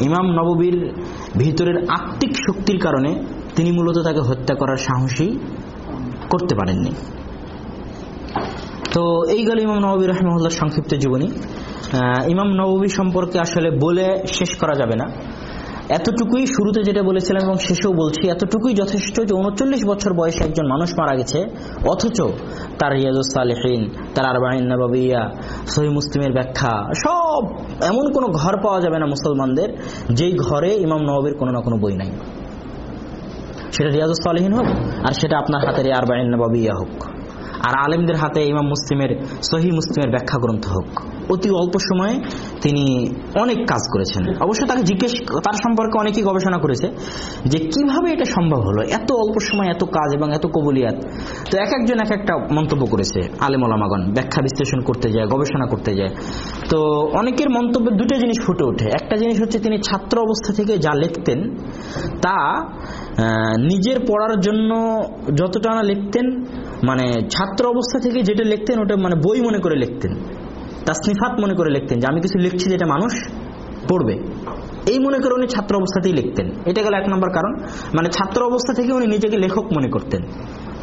ইমাম নববীর ভিতরের আত্মিক শক্তির কারণে তিনি মূলত তাকে হত্যা করার সাহসী করতে পারেননি। তো এই গেল ইমাম নবী রহমুল্লার সংক্ষিপ্ত জীবনী। ইমাম নবী সম্পর্কে আসলে বলে শেষ করা যাবে না। এতটুকুই শুরুতে যেটা বলেছিলাম এবং শেষেও বলছি, এতটুকুই যথেষ্ট যে উনচল্লিশ বছর বয়সে একজন মানুষ মারা গেছে, অথচ তার রিয়াজুস সালেহীন তার আরবাহিন নবাবিয়া সহি মুসলিমের ব্যাখ্যা, সব এমন কোনো ঘর পাওয়া যাবে না মুসলমানদের, যেই ঘরে ইমাম নবাবির কোনো না কোনো বই নাই। সেটা রিয়াজুস সালেহীন হোক আর সেটা আপনার হাতের আরবাহিন নবাবিয়া হোক। আর আলেমদের হাতে ইমাম মুসলিমের সহি মুসলিমের ব্যাখ্যা গ্রন্থ হোক। অতি অল্প সময়ে তিনি অনেক কাজ করেছেন। অবশ্য তাকে জিজ্ঞেস, তার সম্পর্কে অনেকেই গবেষণা করেছে যে কীভাবে এটা সম্ভব হলো? এত অল্প সময় এত কাজ এবং এত কবুলিয়াত। তো এক একজন এক একটা মন্তব্য করেছে আলেম ওলামাগন ব্যাখ্যা বিশ্লেষণ করতে যায়, গবেষণা করতে যায়। তো অনেকের মন্তব্যে দুটো জিনিস ফুটে ওঠে। একটা জিনিস হচ্ছে তিনি ছাত্র অবস্থা থেকে যা লিখতেন তা নিজের পড়ার জন্য যতটা না লিখতেন মানে ছাত্র অবস্থা থেকে যেটা লিখতেন, ওটা মানে বই মনে করে লিখতেন। তাসনিফাত মনে করে লিখতেন যে, আমি কিছু লিখছি যেটা মানুষ পড়বে। এই মনে করে উনি ছাত্র অবস্থাতেই লিখতেন। এটা গেল এক নম্বর কারণ। মানে ছাত্র অবস্থা থেকে উনি নিজেকে লেখক মনে করতেন।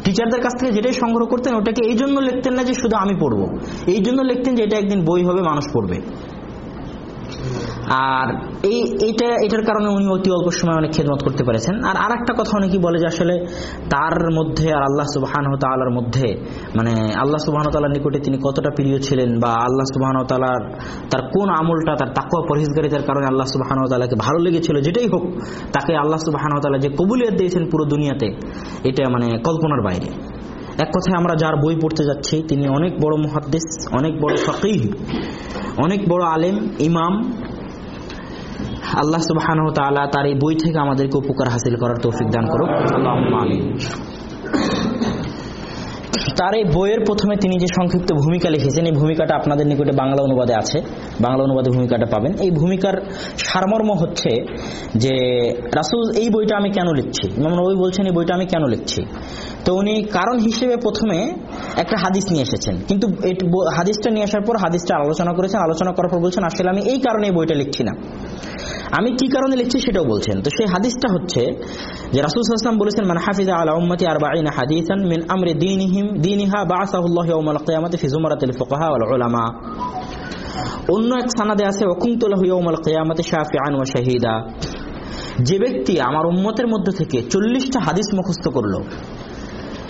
টিচারদের কাছ থেকে যেটাই সংগ্রহ করতেন, ওটাকে এই জন্য লিখতেন না যে, শুধু আমি পড়ব। এই জন্য লিখতেন যে, এটা একদিন বই হবে, মানুষ পড়বে। আর এই, এইটা, এটার কারণে উনি অতি অল্প সময় অনেক খেদমত করতে পেরেছেন। আর আর একটা কথা অনেকেই বলে যে আসলে তার মধ্যে আর আল্লাহ সুবাহান তালার মধ্যে মানে আল্লাহ সুবাহান তালার নিকটে তিনি কতটা প্রিয় ছিলেন বা আল্লাহ সুবাহান তালার তার কোন আমলটা, তার তাকুয়া পরহেজগারিতার কারণে আল্লাহ সুবাহান তালাকে ভালো লেগেছিল, যেটাই হোক, তাকে আল্লাহ সুবাহান তালা যে কবুলিয়ত দিয়েছেন পুরো দুনিয়াতে, এটা মানে কল্পনার বাইরে। এক কথায় আমরা যার বই পড়তে যাচ্ছি, তিনি অনেক বড় মহাদ্দেশ অনেক বড় ফকিহ, অনেক বড় আলেম, ইমাম আল্লাহ সুবাহ তার এই বই থেকে আমাদেরকে উপকার হাসিল করার তৌফিক দান করুক। তার এই বইয়ের প্রথমে তিনি যে সংক্ষিপ্ত ভূমিকা লিখেছেন, এই ভূমিকাটা আপনাদের নিকটে বাংলা অনুবাদে আছে। বাংলা অনুবাদে ভূমিকাটা পাবেন। এই ভূমিকার সারমর্ম হচ্ছে যে, রাসুল এই বইটা আমি কেন লিখছি? নবী বলছেন, এই বইটা আমি কেন লিখছি? তো উনি কারণ হিসেবে প্রথমে একটা হাদিস নিয়ে এসেছেন। কিন্তু হাদিসটা নিয়ে আসার পর হাদিসটা আলোচনা করেছেন। আলোচনা করার পর বলছেন, আসলে আমি এই কারণে এই বইটা লিখছি না। আমি কি কারণে লিখছি সেটাও বলছেন। তো সেই হাদিসটা হচ্ছে যে রাসুল সাল্লাম বলেছেন মানে হাফিজা আলা আর বাইনা হাদিসান মিন আমরে দিনহিম দিনহা বাসাহুল্লাহ ইয়াউমাল কিয়ামাতি ফি জুমারাতিল ফুকাহা অন্য এক সানাদে আছে ওকুমতুল্লাহ ইয়াউমাল কিয়ামাতি শাফিআন ওয়া শাহিদা। যে ব্যক্তি আমার উম্মতের মধ্যে থেকে চল্লিশটা হাদিস মুখস্থ করল,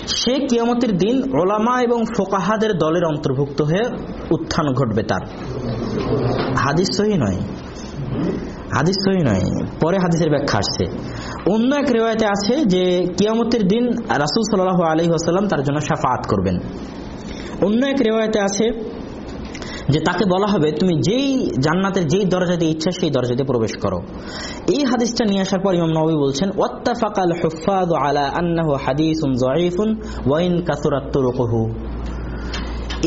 সে কিয়ামতের দিন ওলামা এবং ফোকাহাদের দলের অন্তর্ভুক্ত হয়ে উত্থান ঘটবে তার। হাদিস সহি নয়। হাদিস সহি নয়, পরে হাদিসের ব্যাখ্যা আসছে। অন্য এক রেওয়ায়তে আছে যে, কিয়ামতের দিন রাসুল সাল্লাহ আলী আসাল্লাম তার জন্য সাফাত করবেন। অন্য এক রেওয়ায়তে আছে যে, তাকে বলা হবে, তুমি যেই জান্নাতের যেই দরজা দিয়ে ইচ্ছা, সেই দরজাতে প্রবেশ করো। এই হাদিসটা নিয়ে আসার পর ইমাম নবী বলছেন, ওয়াত্তাফাকাল হুফাদ আলা আন্নাহু হাদিসুন যায়িফুন ওয়াইন কাসুরাত তুরুকুহু।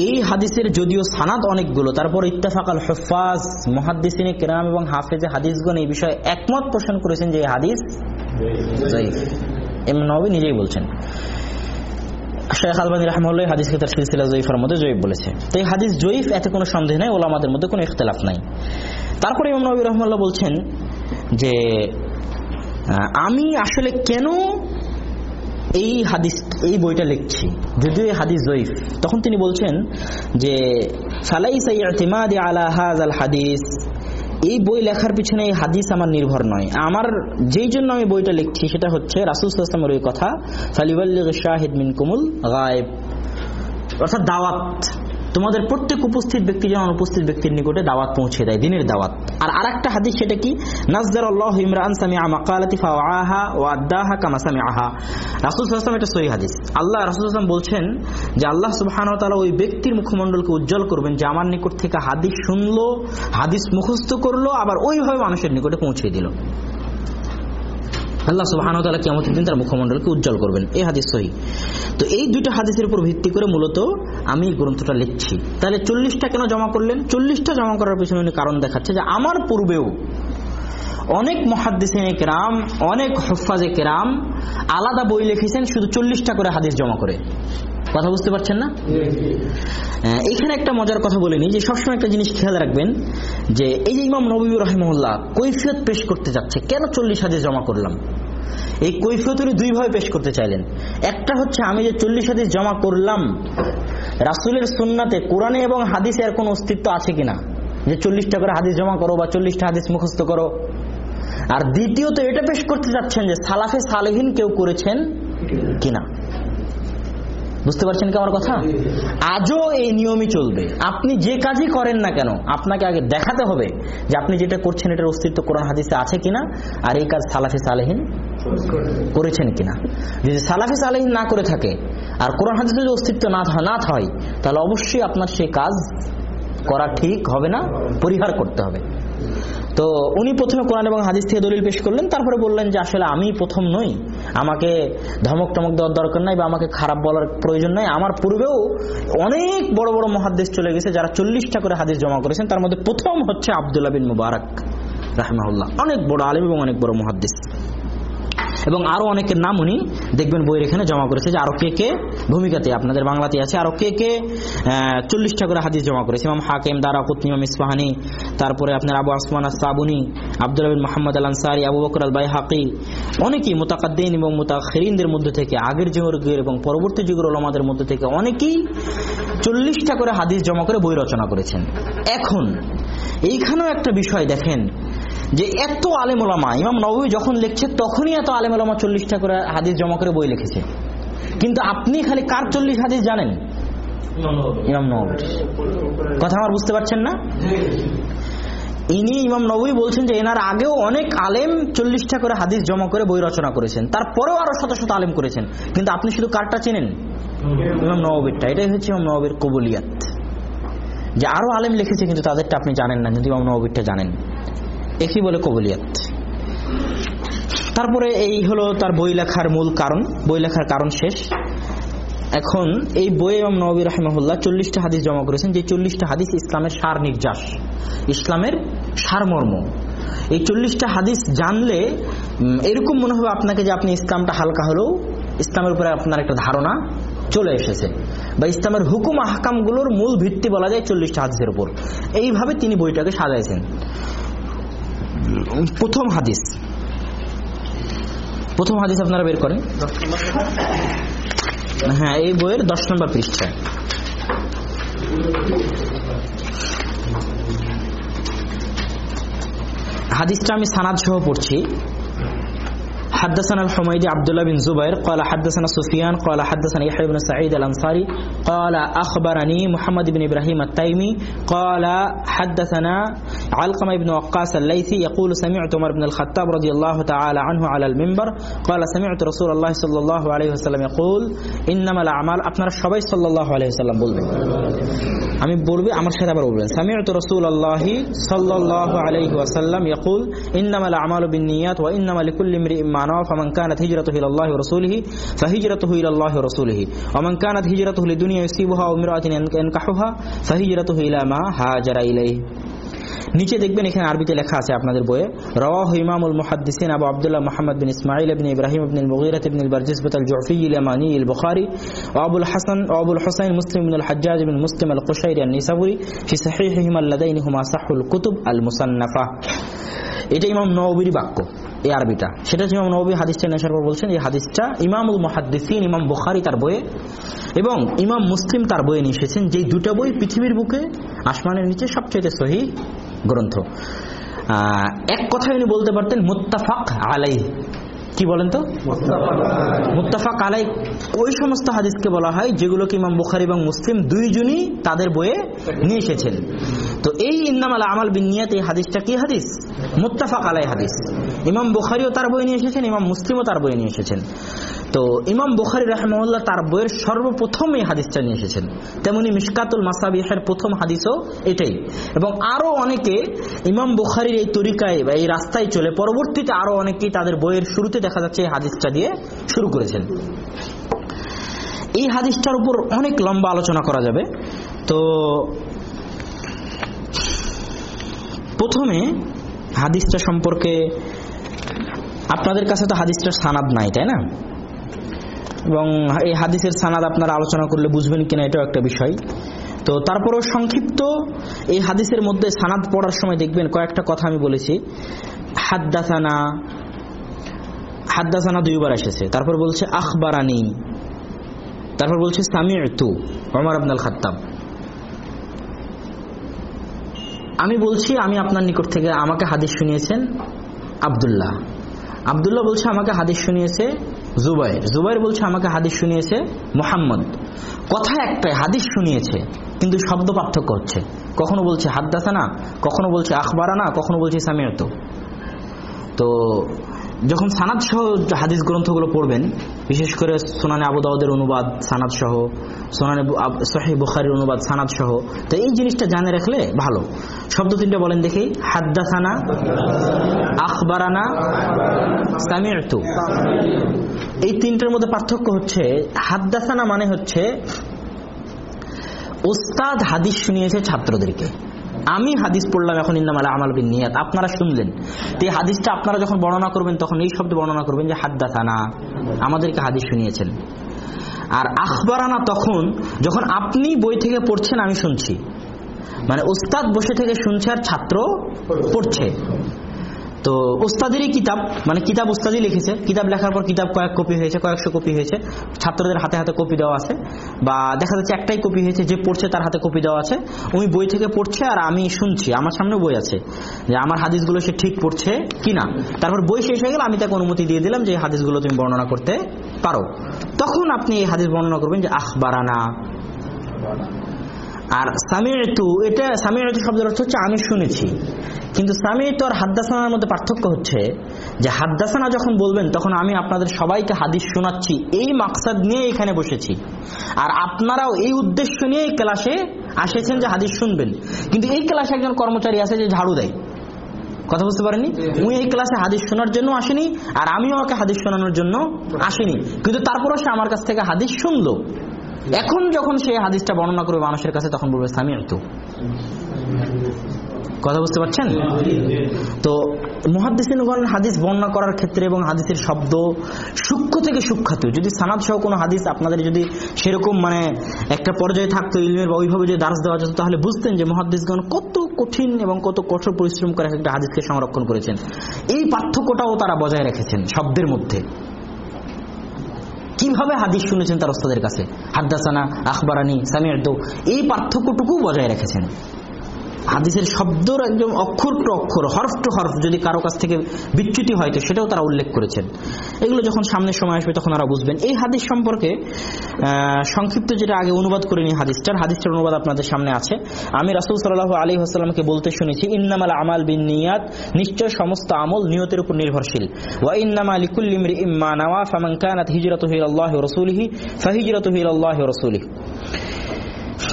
এই হাদিসের যদিও সানাদ অনেকগুলো, তারপর ইত্তাফাকাল হুফাজ মুহাদ্দিসিনে কেরাম এবং হাফেজে হাদিসগণ এই বিষয়ে একমত পোষণ করেছেন যে এই হাদিস ইমাম নবী নিজেই বলছেন। শেখ আলবানী রহমুল্লাহ হাদিসকে তার সিলসিলা জয়ীফের মধ্যে জয়ীফ বলেছে। তো এই হাদিস জয়ীফ, এতে কোনো সন্দেহ নেই, ওলামাদের মধ্যে কোনো ইখতলাফ নাই। তারপরে ইমাম নবী রহমুল্লাহ বলছেন যে আমি আসলে কেন এই হাদিস, এই বইটা লিখছি। যদিও এই হাদিস জয়ীফ। তখন তিনি বলছেন যে ফালাই সাইয়াতিমাদি আলা আল হাদিস। এই বই লেখার পিছনে এই হাদিস আমার নির্ভর নয়। আমার যেই জন্য আমি বইটা লিখছি সেটা হচ্ছে রাসুল ইসলামের ওই কথা ফালিবাল্লি শাহিদ মিন কুমুল গায়েব। অর্থাৎ দাওয়াত। তোমাদের প্রত্যেক উপস্থিত ব্যক্তি যেন অনুপস্থিত ব্যক্তির নিকটে দাওয়াত পৌঁছে দেয়, দিনের দাওয়াত। আর আরেকটা হাদিস সেটা কি? নাজদার আল্লাহ ইমরান সামিআ মাকালাতি ফাওয়াহা ওয়া আদ্দাহা কামা সামিআহা। রাসূল সাল্লাল্লাহু এটা সহিহ হাদিস। আল্লাহ রাসূল সাল্লাল্লাহু বলছেন যে আল্লাহ সুবহানাহু ওয়া তাআলা ওই ব্যক্তির মুখমণ্ডলকে উজ্জ্বল করবেন যে আমার নিকট থেকে হাদিস শুনলো, হাদিস মুখস্থ করল, আবার ওইভাবে মানুষের নিকটে পৌঁছে দিল। আল্লাহ সুবাহান তালা কেমতের দিন তার মুখমণ্ডলকে উজ্জ্বল করবেন। এই হাদিস সহি। তো এই দুইটা হাদিসের উপর ভিত্তি করে মূলত আমি এই গ্রন্থটা লিখছি। তাহলে চল্লিশটা কেন জমা করলেন? চল্লিশটা জমা করার পিছনে উনি কারণ দেখাচ্ছে যে আমার পূর্বেও অনেক মহাদ্দিসিনে কেরাম, অনেক হফাজে কেরাম আলাদা বই লিখেছেন, শুধু চল্লিশটা করে হাদিস জমা করে। কথা বুঝতে পারছেন না? এখানে একটা মজার কথা বলিনি যে সবসময় একটা জিনিস খেয়াল রাখবেন যে এই যে ইমাম নবী রহমুল্লাহ কৈফিয়ত পেশ করতে যাচ্ছে, কেন চল্লিশ হাদিস জমা করলাম? এই কৈফিয়ত উনি দুইভাবে পেশ করতে চাইলেন। একটা হচ্ছে, আমি যে চল্লিশ হাদিস জমা করলাম, রাসুলের সুন্নাতে, কোরআনে এবং হাদিসে এর কোনো অস্তিত্ব আছে কিনা? যে চল্লিশটা করে হাদিস জমা করো বা চল্লিশটা হাদিস মুখস্থ করো। আর দ্বিতীয়ত, এটা পেশ করতে যাচ্ছেন যে সালাফে সালেহীন কেউ করেছেন কিনা? বুঝতে পারছেন কি আমার কথা? আজও এই নিয়মই চলবে। আপনি যে কাজই করেন না কেন, আপনাকে আগে দেখাতে হবে যে আপনি যেটা করছেন এটার অস্তিত্ব কোরআন হাদিসে আছে কিনা, আর এই কাজ সালাফি সালেহীন করেছেন কিনা। যদি সালাফি সালেহীন না করে থাকে, আর কোরআন হাদিসে যদি অস্তিত্ব না না হয়, তাহলে অবশ্যই আপনার সেই কাজ করা ঠিক হবে না, পরিহার করতে হবে। তো উনি প্রথমে কোরআন এবং হাদিস থেকে দলিল পেশ করলেন, তারপরে বললেন যে আসলে আমি প্রথম নই। আমাকে ধমক টমক দেওয়ার দরকার নাই বা আমাকে খারাপ বলার প্রয়োজন নাই। আমার পূর্বেও অনেক বড় বড় মহাদেশ চলে গেছে যারা চল্লিশটা করে হাদিস জমা করেছেন, তার মধ্যে প্রথম হচ্ছে আবদুল্লাহ বিন মুবারক, রাহমাহুল্লাহ। অনেক বড় আলিম এবং অনেক বড় মহাদ্দেশ। এবং আরও অনেকের নাম উনি দেখবেন বইয়ের এখানে জমা করেছে যে আরও কে কে ভূমিকাতে আপনাদের বাংলাতে আছে, আরও কে কে চল্লিশটা করে হাদিস জমা করেছে। ইমাম হাকিম দারা কুতনিমাম ইসফাহানি, তারপরে আপনার আবু আসমান সাবুনি আব্দুল বিন মোহাম্মদ আল আনসারি আবু বকর আল বাই হাকি অনেকেই মোতাকাদ্দিন এবং মোতাখিরিনদের মধ্যে থেকে, আগের যুগের এবং পরবর্তী যুগের ওলামাদের মধ্যে থেকে অনেকেই চল্লিশটা করে হাদিস জমা করে বই রচনা করেছেন। এখন এইখানেও একটা বিষয় দেখেন যে এত আলেম ওলামা, ইমাম নবী যখন লিখছে তখনই এত আলেম ওলামা চল্লিশটা করে হাদিস জমা করে বই লিখেছে। কিন্তু আপনি খালি কার চল্লিশ হাদিস জানেন? ইমাম নবীর। কথা আমার বুঝতে পারছেন না? ইনি ইমাম নবী বলছেন যে এনার আগেও অনেক আলেম চল্লিশটা করে হাদিস জমা করে বই রচনা করেছেন। তারপরেও আরও শত শত আলেম করেছেন। কিন্তু আপনি শুধু কারটা চেনেন? ইমাম নবীরটা। এটাই হচ্ছে ইমাম নবীর কবুলিয়াত। যে আরও আলেম লিখেছে কিন্তু তাদেরটা আপনি জানেন না, কিন্তু ইমাম নবীরটা জানেন। একই বলে কবুলিয়াত। তারপরে এই হলো তার বই লেখার মূল কারণ, বই লেখার কারণ শেষ। এখন এই বই এবং নবী রাহিমাহুল্লাহ চল্লিশটা হাদিস জমা করেছেন, যে চল্লিশটা হাদিস ইসলামের সার নির্যাস, ইসলামের সারমর্ম। এই চল্লিশটা হাদিস জানলে এরকম মনে হবে আপনাকে যে আপনি ইসলামটা হালকা হলেও ইসলামের উপরে আপনার একটা ধারণা চলে এসেছে। বা ইসলামের হুকুম আহকামগুলোর মূল ভিত্তি বলা যায় চল্লিশটা হাদিসের উপর। এইভাবে তিনি বইটাকে সাজাইছেন। প্রথম হাদিস। প্রথম হাদিস আপনারা বের করেন। হ্যাঁ এই বইয়ের দশ নম্বর পৃষ্ঠায় হাদিসটা আমি সানাদ সহ পড়ছি। حدثنا الحميدي عبد الله بن زبير قال حدثنا سفيان قال حدثنا يحيى بن سعيد الأنصاري قال أخبرني محمد بن إبراهيم التيمي قال حدثنا علقمة بن وقاص الليثي يقول سمعت عمر بن الخطاب رضي الله تعالى عنه على المنبر قال سمعت رسول الله صلى الله عليه وسلم يقول إنما الأعمال আপনারা সবাই সাল্লাল্লাহু আলাইহি ওয়াসাল্লাম বলবেন আমি বলবি আমার সাথে আবার বলবেন সামিউতু রাসূলুল্লাহি সাল্লাল্লাহু আলাইহি ওয়াসাল্লাম ইয়াকুল ইন্নামাল আ'মালু বিন্নিয়াত ওয়া ইন্নামা লিকুল্লি ইমরিইন মা নাওয়া ফামান কানাত হিজরাতুহু ইলাল্লাহি ওয়া রাসূলিহি ফাহিজরাতুহু ইলাল্লাহি ওয়া রাসূলিহি ওয়া মান কানাত হিজরাতুহু লিদুনিয়া ইউসিবুহা ওয়া ইমরাআতিন ইয়ানকাহুহা ফাহিজরাতুহু ইলা মা হাজারা ইলাইহি নিচে দেখবেন এখানে আরবিতে লেখা আছে আপনাদের বইয়ে। রওয়াহু ইমামুল মুহাদ্দিসিন আবু আব্দুল্লাহ মুহাম্মদ বিন ইসমাঈল ইবনে ইব্রাহিম ইবনে আল-মুগীরা ইবনে আল-বারজিসবাত আল-জুফি আল-ইয়ামানি আল-বুখারী ওয়া আবুল হাসান ওয়া আবুল হুসাইন মুসলিম ইবনে আল-হাজ্জাজ ইবনে মুসলিম আল-কুশাইরি আন-নিসাবুরি ফি সাহিহিহিমা আল্লাযাইনি হুমা সাহুল কুতুব আল-মুসান্নাফা। এটা ইমাম নওবীর বাক্য। এই আরবিটা। সেটা ইমাম নবী হাদিসটা নেশার পর বলছেন, এই হাদিসটা ইমামুল মুহাদ্দিসিন, ইমাম বুখারী তার বইয়ে এবং ইমাম মুসলিম তার বইয়ে নিয়ে এসেছেন, যেই দুটো বই পৃথিবীর বুকে আসমানের নিচে সবচেয়ে সহি গ্রন্থ। এক কথায় উনি বলতে পারতেন, মুত্তাফাক আলাই কি বলেন তো? মুত্তাফাক আলাই ওই সমস্ত হাদিসকে বলা হয় যেগুলোকে ইমাম বুখারি এবং মুসলিম দুইজনই তাদের বইয়ে নিয়ে এসেছেন। তো এই ইন্নামাল আমাল বিনিয়াত এই হাদিসটা কি হাদিস? মুত্তাফাক আলাই হাদিস। ইমাম বুখারিও তার বই নিয়ে এসেছেন, ইমাম মুসলিমও তার বই নিয়ে এসেছেন। তো ইমাম বুখারি রাহমাহুল্লাহ তার বইয়ের সর্বপ্রথম এই হাদিসটা নিয়ে এসেছেন। তেমনি মিশকাতুল মাসাবিহের প্রথম হাদিসও এটাই। এবং আরও অনেকে ইমাম বুখারির এই তরিকায় বা এই রাস্তায় চলে, পরবর্তীতে আরও অনেকেই তাদের বইয়ের শুরুতে দেখা যাচ্ছে এই হাদিসটা দিয়ে শুরু করেছেন। এই হাদিসটার উপর অনেক লম্বা আলোচনা করা যাবে। তো প্রথমে হাদিসটা সম্পর্কে আপনাদের কাছে তো হাদিসটার সানাদ নাই, তাই না? এবং এই হাদিসের সানাদ আপনারা আলোচনা করলে বুঝবেন কিনা, এটাও একটা বিষয়। তো তারপরেও সংক্ষিপ্ত এই হাদিসের মধ্যে সানাদ পড়ার সময় দেখবেন, কয়েকটা কথা আমি বলেছি। হাদ্দাসানা হাদ্দাসানা দুইবার এসেছে। তারপর বলছে, আখবারানি। তারপর বলছে সামির তু অমর আবনাল খাত্তাব আমি বলছি, আমি আপনার নিকট থেকে আমাকে হাদিস শুনিয়েছেন আবদুল্লাহ। আবদুল্লাহ বলছে, আমাকে হাদিস শুনিয়েছে জুবাইর। জুবাইর বলছে, আমাকে হাদিস শুনিয়েছে মোহাম্মদ। কথা একটাই, হাদিস শুনিয়েছে, কিন্তু শব্দ পার্থক্য হচ্ছে। কখনো বলছে, হাদ্দাসানা। কখনো বলছে, আখবারানা। কখনো বলছে সামিয়ত তো যখন সানাদ সহ হাদিস গ্রন্থগুলো পড়বেন, বিশেষ করে সোনানে আবু দাউদের অনুবাদ সানাদ সহ সোনানে সহি বুখারির অনুবাদ সানাদ সহ তো এই জিনিসটা জানে রাখলে ভালো। শব্দ তিনটা বলেন দেখি। হাদ্দাসানা, আখবারানা সামিয়তু এই তিনটার মধ্যে পার্থক্য হচ্ছে, হাদ্দাসানা মানে হচ্ছে ওস্তাদ হাদিস শুনিয়েছে ছাত্রদেরকে। আমি হাদিস পড়লাম এখন ইন্দামালা আমাল বিন নিয়াত আপনারা শুনলেন। তো এই হাদিসটা আপনারা যখন বর্ণনা করবেন, তখন এই শব্দ বর্ণনা করবেন যে হাদ্দাসানা। আমাদেরকে হাদিস শুনিয়েছেন। আর আখবরানা তখন যখন আপনি বই থেকে পড়ছেন, আমি শুনছি। মানে ওস্তাদ বসে থেকে শুনছে আর ছাত্র পড়ছে। তো ওস্তাদেরই কিতাব মানে কিতাব ওস্তাদই লিখেছে, কিতাব লেখার পর কিতাব কয়েক কপি হয়েছে, কয়েকশো কপি হয়েছে, ছাত্রদের হাতে হাতে কপি দেওয়া আছে, বা দেখা যাচ্ছে একটাই কপি হয়েছে যে পড়ছে তার হাতে কপি দেওয়া আছে, উনি বই থেকে পড়ছে আর আমি শুনছি, আমার সামনে বই আছে, যে আমার হাদিসগুলো সে ঠিক পড়ছে কিনা। তারপর বই শেষ হয়ে গেলে, আমি তাকে অনুমতি দিয়ে দিলাম যে হাদিসগুলো তুমি বর্ণনা করতে পারো। তখন আপনি এই হাদিস বর্ণনা করবেন যে, আখবারানা। আর সামিয়তু এটা সামিয়তু শব্দের অর্থ হচ্ছে আমি শুনেছি। কিন্তু সামিয়তু আর হাদ্দাসানার মধ্যে পার্থক্য হচ্ছে যে হাদ্দাসানা যখন বলবেন তখন আমি আপনাদের সবাইকে হাদিস শোনাচ্ছি। এই মাকসাদ নিয়ে এখানে বসেছি। আর আপনারাও এই উদ্দেশ্য নিয়ে এই ক্লাসে আসেছেন যে হাদিস শুনবেন। কিন্তু এই ক্লাসে একজন কর্মচারী আছে যে ঝাড়ু দেয়। কথা বুঝতে পারেনি উনি এই ক্লাসে হাদিস শোনার জন্য আসেনি আর আমিও ওকে হাদিস শোনানোর জন্য আসেনি। কিন্তু তারপরও সে আমার কাছ থেকে হাদিস শুনলো। এখন যখন সে হাদিসটা বর্ণনা করবে মানুষের কাছে, তখন বলবে সামিয়ার তো কথা বুঝতে পারছেন? তো মুহাদ্দিসিনগণ হাদিস বর্ণনা করার ক্ষেত্রে এবং হাদিসের শব্দ সূক্ষ্ম থেকে সূক্ষাত যদি সানাদ সহ কোনো হাদিস আপনাদের যদি সেরকম মানে একটা পর্যায়ে থাকতো, ইলমের বা ওইভাবে যদি দাস দেওয়া যেত, তাহলে বুঝতেন যে মহাদ্দিসগণ কত কঠিন এবং কত কঠোর পরিশ্রম করে একটা হাদিসকে সংরক্ষণ করেছেন। এই পার্থক্যটাও তারা বজায় রেখেছেন শব্দের মধ্যে। কীভাবে হাদিস শুনেছেন তার ওস্তাদের কাছে? হাদ্দাসানা আখবরানি সামিয়ার দৌ এই পার্থক্যটুকু বজায় রেখেছেন। হাদিসের শব্দর একদম অক্ষর টু অক্ষর, হরফ টু হরফ যদি কারও কাছ থেকে বিচ্যুতি হয়, তো সেটাও তারা উল্লেখ করেছেন। এগুলো যখন সামনের সময় আসবে, তখন তারা বুঝবেন। এই হাদিস সম্পর্কে সংক্ষিপ্ত যেটা আগে অনুবাদ করে নি হাদিসটার হাদিসটার অনুবাদ আপনাদের সামনে আছে। আমি রাসুল সাল্লাহ আলী হাসাল্লামকে বলতে শুনেছি, ইন্নামাল আমাল বিন নিয়াত নিশ্চয় সমস্ত আমল নিয়তের উপর নির্ভরশীল। ওয়া ইন্নামা লিকুল্লিমির ইম্মা নাওয়া, ফামান কানাত হিজরাতুহু ইলাল্লাহি ওয়া রাসূলিহি, ফাহিজরাতুহু ইলাল্লাহি ওয়া রাসূলিহি।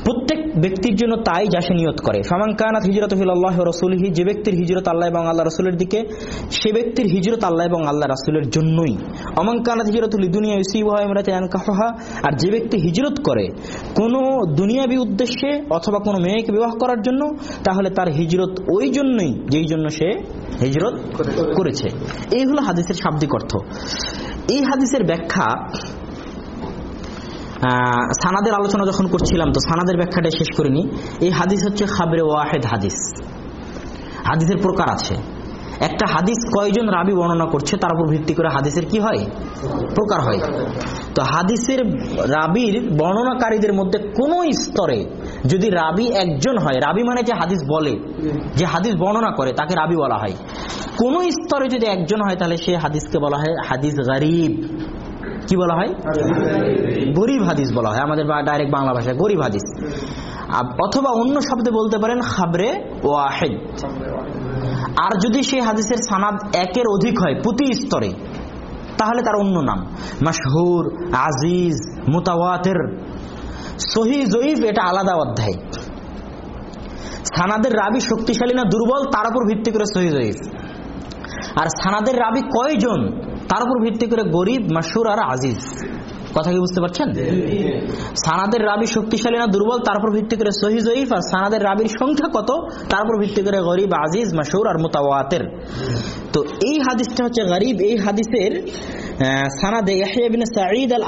প্রত্যেক ব্যক্তির জন্য তাই যা সে নিয়ত করে। ফামান কানাত হিজরত আল্লাহ রসুলহি, যে ব্যক্তির হিজরত আল্লাহ এবং আল্লাহ রসুলের দিকে, সে ব্যক্তির হিজরত আল্লাহ এবং আল্লাহ রসুলের জন্যই। অমান কানাত হিজরত দুনিয়া ইউসিবাহা আর যে ব্যক্তি হিজরত করে কোনো দুনিয়াবি উদ্দেশ্যে অথবা কোনো মেয়েকে বিবাহ করার জন্য, তাহলে তার হিজরত ওই জন্যই যেই জন্য সে হিজরত করেছে। এই হলো হাদিসের শাব্দিক অর্থ। এই হাদিসের ব্যাখ্যা সানাদের আলোচনা যখন করছিলাম, তো সানাদের ব্যাখ্যাটা শেষ করিনি। এই হাদিস হচ্ছে খাবরে ওয়াহেদ হাদিস। হাদিসের প্রকার আছে। একটা হাদিস কয়জন রাবি বর্ণনা করছে, তার উপর ভিত্তি করে হাদিসের কি হয়? প্রকার হয়। তো হাদিসের রাবির বর্ণনাকারীদের মধ্যে কোন স্তরে যদি রাবি একজন হয়, রাবি মানে যে হাদিস বলে, যে হাদিস বর্ণনা করে, তাকে রাবি বলা হয়। কোন স্তরে যদি একজন হয়, তাহলে সে হাদিসকে বলা হয় হাদিস গরিব। কি বলা হয়? গরিব হাদিস বলা হয়। আমাদের ডাইরেক্ট বাংলা ভাষায় গরিব হাদিস। অথবা অন্য শব্দে বলতে পারেন খাবরে ওয়াহেদ। আর যদি সেই হাদিসের সানাদ একের অধিক হয় প্রতি স্তরে, তাহলে তার অন্য নাম। মাসহুর আজিজ, মুতাওয়াতের। সহি, জয়ীফ, এটা আলাদা অধ্যায়। সানাদের রাবি শক্তিশালী না দুর্বল, তার উপর ভিত্তি করে সহি, জয়ীফ। আর সানাদের রাবি কয়জন? তার উপর ভিত্তি করে গরিব মাসুর আর আজিজ। কথা কি বুঝতে পারছেন? সানাদের রাবি শক্তিশালী না দুর্বল, তার উপর ভিত্তি করে সহি জয়ীফ, আর সানাদের রাবির সংখ্যা কত? তার উপর ভিত্তি করে গরিব, আজিজ মাসুর আর মোতাওয়াতের। তো এই হাদিসটা হচ্ছে গরিব, এই হাদিসের সানাদে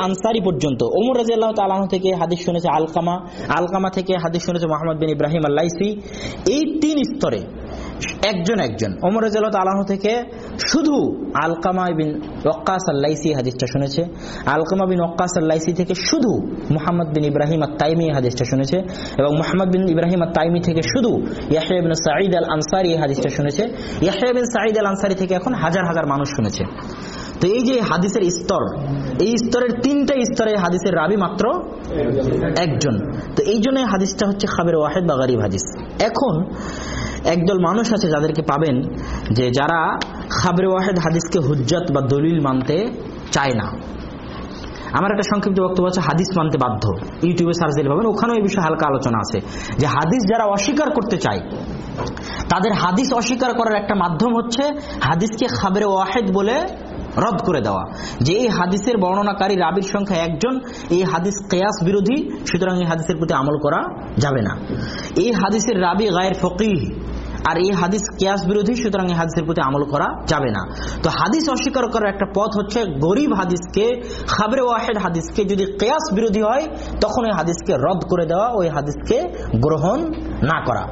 আনসারি পর্যন্ত। ওমর থেকে হাদিস শুনেছে আলকামা আলকামা থেকে হাদিস শুনেছে মোহাম্মদ বিন ইব্রাহিম আল্লাইসি। এই তিন স্তরে একজন একজন। ওমর রাজিয়াল্লাহু তাআলা থেকে শুধু আলকামা বিন ওয়াক্কাস আল্লাইসি হাদিসটা শুনেছে, আলকামা বিন ওয়াক্কাস আল্লাইসি থেকে শুধু মুহাম্মদ বিন ইব্রাহিম আর তাইমি হাদিসটা শুনেছে এবং মোহাম্মদ বিন ইব্রাহিম আর তাইমি থেকে শুধু ইয়াহইয়া বিন সাঈদ আল আনসারি হাদিসটা শুনেছে। ইয়াহইয়া বিন সাঈদ আল আনসারি থেকে এখন হাজার হাজার মানুষ শুনেছে। তো এই যে হাদিসের স্তর, এই স্তরের তিনটা স্তরে হাদিসের রাবি মাত্র একজন। তো এই জন্য হাদিসটা হচ্ছে খাবের ওয়াহেদ বা হাদিস। এখন একদল মানুষ আছে যাদেরকে পাবেন যে যারা খাবরে ওয়াহেদ হাদিসকে হুজ্জত বা দলিল মানতে চায় না। আমার একটা সংক্ষিপ্ত বক্তব্য আছে, হাদিস মানতে বাধ্য। ইউটিউবে সার্চ দিলে পাবেন, ওখানেও এই বিষয়ে হালকা আলোচনা আছে। যে হাদিস যারা অস্বীকার করতে চায়, তাদের হাদিস অস্বীকার করার একটা মাধ্যম হচ্ছে হাদিসকে খাবরে ওয়াহেদ বলে রদ করে দেওয়া। যে এই হাদিসের বর্ণনাকারী রাবির সংখ্যা একজন, এই হাদিস কেয়াস বিরোধী, সুতরাং এই হাদিসের প্রতি আমল করা যাবে না। এই হাদিসের রাবি গায়ের ফকিহ আর এই হাদিস কেয়াস বিরোধী, সুতরাং এই হাদিসের প্রতি আমল করা যাবে না। তো হাদিস অস্বীকার করার একটা পথ হচ্ছে গরিব হাদিসকে, খাবরে ওয়াহেদ হাদিসকে যদি কেয়াস বিরোধী হয়, তখন ওই হাদিসকে রদ করে দেওয়া, ওই হাদিসকে গ্রহণ না করা।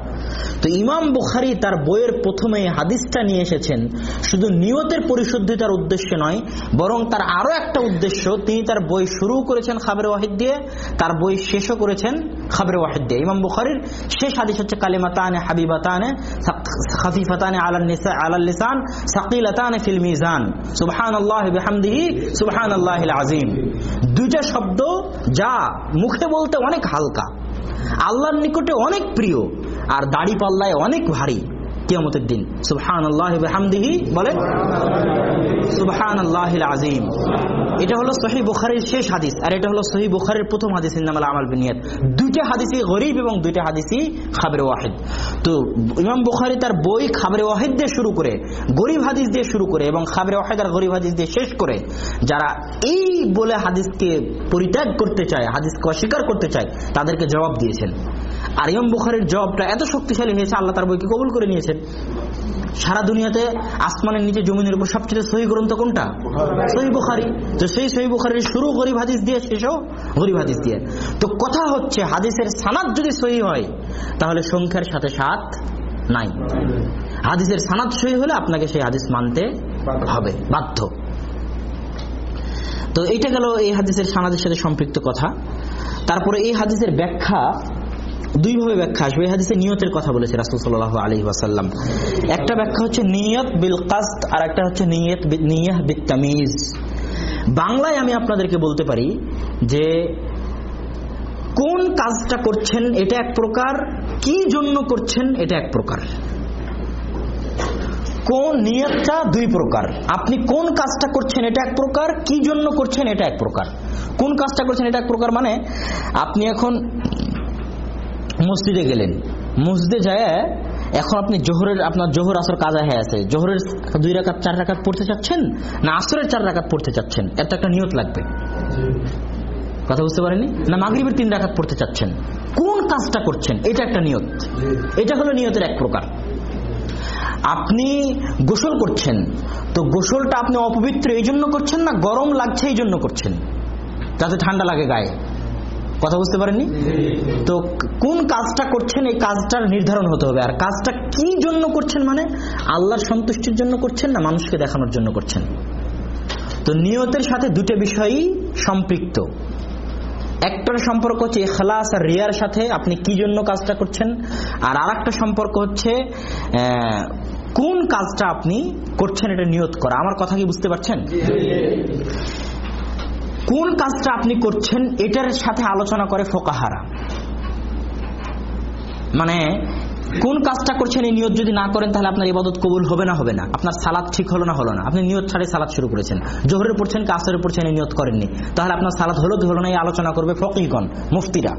তো ইমাম বুখারি তার বইয়ের প্রথমে হাদিসটা নিয়ে এসেছেন। শুধু নিয়তের পরিশুদ্ধিতার উদ্দেশ্যে নয়, বরং তার আরও একটা উদ্দেশ্য। তিনি তার বই শুরু করেছেন খাবরে ওয়াহিদ দিয়ে, তার বই শেষও করেছেন খাবরে ওয়াহিদ দিয়ে। ইমাম বুখারির শেষ হাদিস হচ্ছে, কালিমাতানে হাবিবাতানে খাফিফাতানে আলান্নিসা আলাল্লিসান সাকিলাতানে ফিল মিজান। সুবহানাল্লাহ বিহামদিহি, সুবহানাল্লাহিল আজিম দুইটা শব্দ যা মুখে বলতে অনেক হালকা। আল্লাহর নিকটে অনেক প্রিয় আর দাড়ি পাল্লায় অনেক ভারী। কিয়ামতের দিন। সুবহান আল্লাহ হামদিহি বলে সুবহান আজিম এটা হলো সহি শেষ হাদিস, আর এটা হলো সহি বুখারির প্রথম হাদিস দুইটা হাদিসই গরিব এবং দুইটা হাদিসই খাবরে তো ইমাম বুখারি তার বই খাবরে ওয়াহিদ দিয়ে শুরু করে, গরিব হাদিস দিয়ে শুরু করে এবং খাবরে ওয়াহিদ আর গরিব হাদিস দিয়ে শেষ করে, যারা এই বলে হাদিসকে পরিত্যাগ করতে চায়, হাদিসকে অস্বীকার করতে চায়, তাদেরকে জবাব দিয়েছেন। আর ইমাম বুখারির জবাবটা এত শক্তিশালী হয়েছে আল্লাহ তার বইকে কবুল করে নিয়েছেন সারা দুনিয়াতে আসমানের নিচে জমিনের উপর সবচেয়ে সহি গ্রন্থ কোনটা? সহি বুখারি। তো সেই সহি বুখারির শুরু গরিব হাদিস দিয়ে শেষও গরিব হাদিস দিয়ে। তো কথা হচ্ছে হাদিসের সানাদ যদি সহি হয় তাহলে সংখ্যার সাথে সাত নাই। হাদিসের সানাদ সহি হলে আপনাকে সেই হাদিস মানতে হবে বাধ্য। তো এইটা গেল এই হাদিসের সানাদের সাথে সম্পৃক্ত কথা। তারপরে এই হাদিসের ব্যাখ্যা দুইভাবে ব্যাখ্যা আসবে। হাদিসে নিয়তের কথা বলেছে রাসুল সাল্লাহ আলী ওয়াসাল্লাম। একটা ব্যাখ্যা হচ্ছে নিয়ত বিল কাস্ত আর একটা হচ্ছে নিয়ত নিয়াহ বিত বাংলায় আমি আপনাদেরকে বলতে পারি যে, কোন কাজটা করছেন এটা এক প্রকার, কি জন্য করছেন এটা এক প্রকার। কোন নিয়তটা দুই প্রকার। আপনি কোন কাজটা করছেন এটা এক প্রকার, কি জন্য করছেন এটা এক প্রকার। কোন কাজটা করছেন এটা এক প্রকার মানে আপনি এখন মসজিদে গেলেন। মসজিদে যায়, এখন আপনি জোহরের, আপনার জোহর আসর কাজা হয়ে আছে। জোহরের দুই রাকাত, চার রাকাত পড়তে চাচ্ছেন না আসরের চার রাকাত পড়তে চাচ্ছেন? এত একটা নিয়ত লাগবে। কথা বুঝতে পারেনি না মাগরীবের তিন রাকাত পড়তে চাচ্ছেন? কোন কাজটা করছেন? এটা একটা নিয়ত। এটা হলো নিয়তের এক প্রকার। আপনি গোসল করছেন, তো গোসলটা আপনি অপবিত্র এই জন্য করছেন না গরম লাগছে এই জন্য করছেন? যাতে ঠান্ডা লাগে গায়ে। কথা বুঝতে পারেননি? তো কোন কাজটা করছেন, এই কাজটার নির্ধারণ হতে হবে। আর কাজটা কি জন্য করছেন মানে? আল্লাহর সন্তুষ্টির জন্য করছেন না মানুষকে দেখানোর জন্য করছেন? তো নিয়তের সাথে দুটো বিষয়ই সম্পৃক্ত। একটার সম্পর্ক হচ্ছে এখলাস আর রিয়ার সাথে আপনি কি জন্য কাজটা করছেন। আর আর একটা সম্পর্ক হচ্ছে কোন কাজটা আপনি করছেন এটা নিয়ত করা। আমার কথা কি বুঝতে পারছেন? কোন কাজটা আপনি করছেন এটার সাথে আলোচনা করে ফোকাহারা। মানে কোন কাজটা করছেন এই নিয়ত যদি না করেন, তাহলে আপনার ইবাদত কবুল হবে না হবে না। আপনার সালাদ ঠিক হলো না হলো না। আপনি নিয়ত ছাড়ে সালাদ শুরু করেছেন। জোহরের পড়ছেন কি আসরের পড়ছেন এই নিয়ত করেননি। তাহলে আপনার সালাদ হলো কি হলো না, এই আলোচনা করবে ফকিগণ মুফতিরা।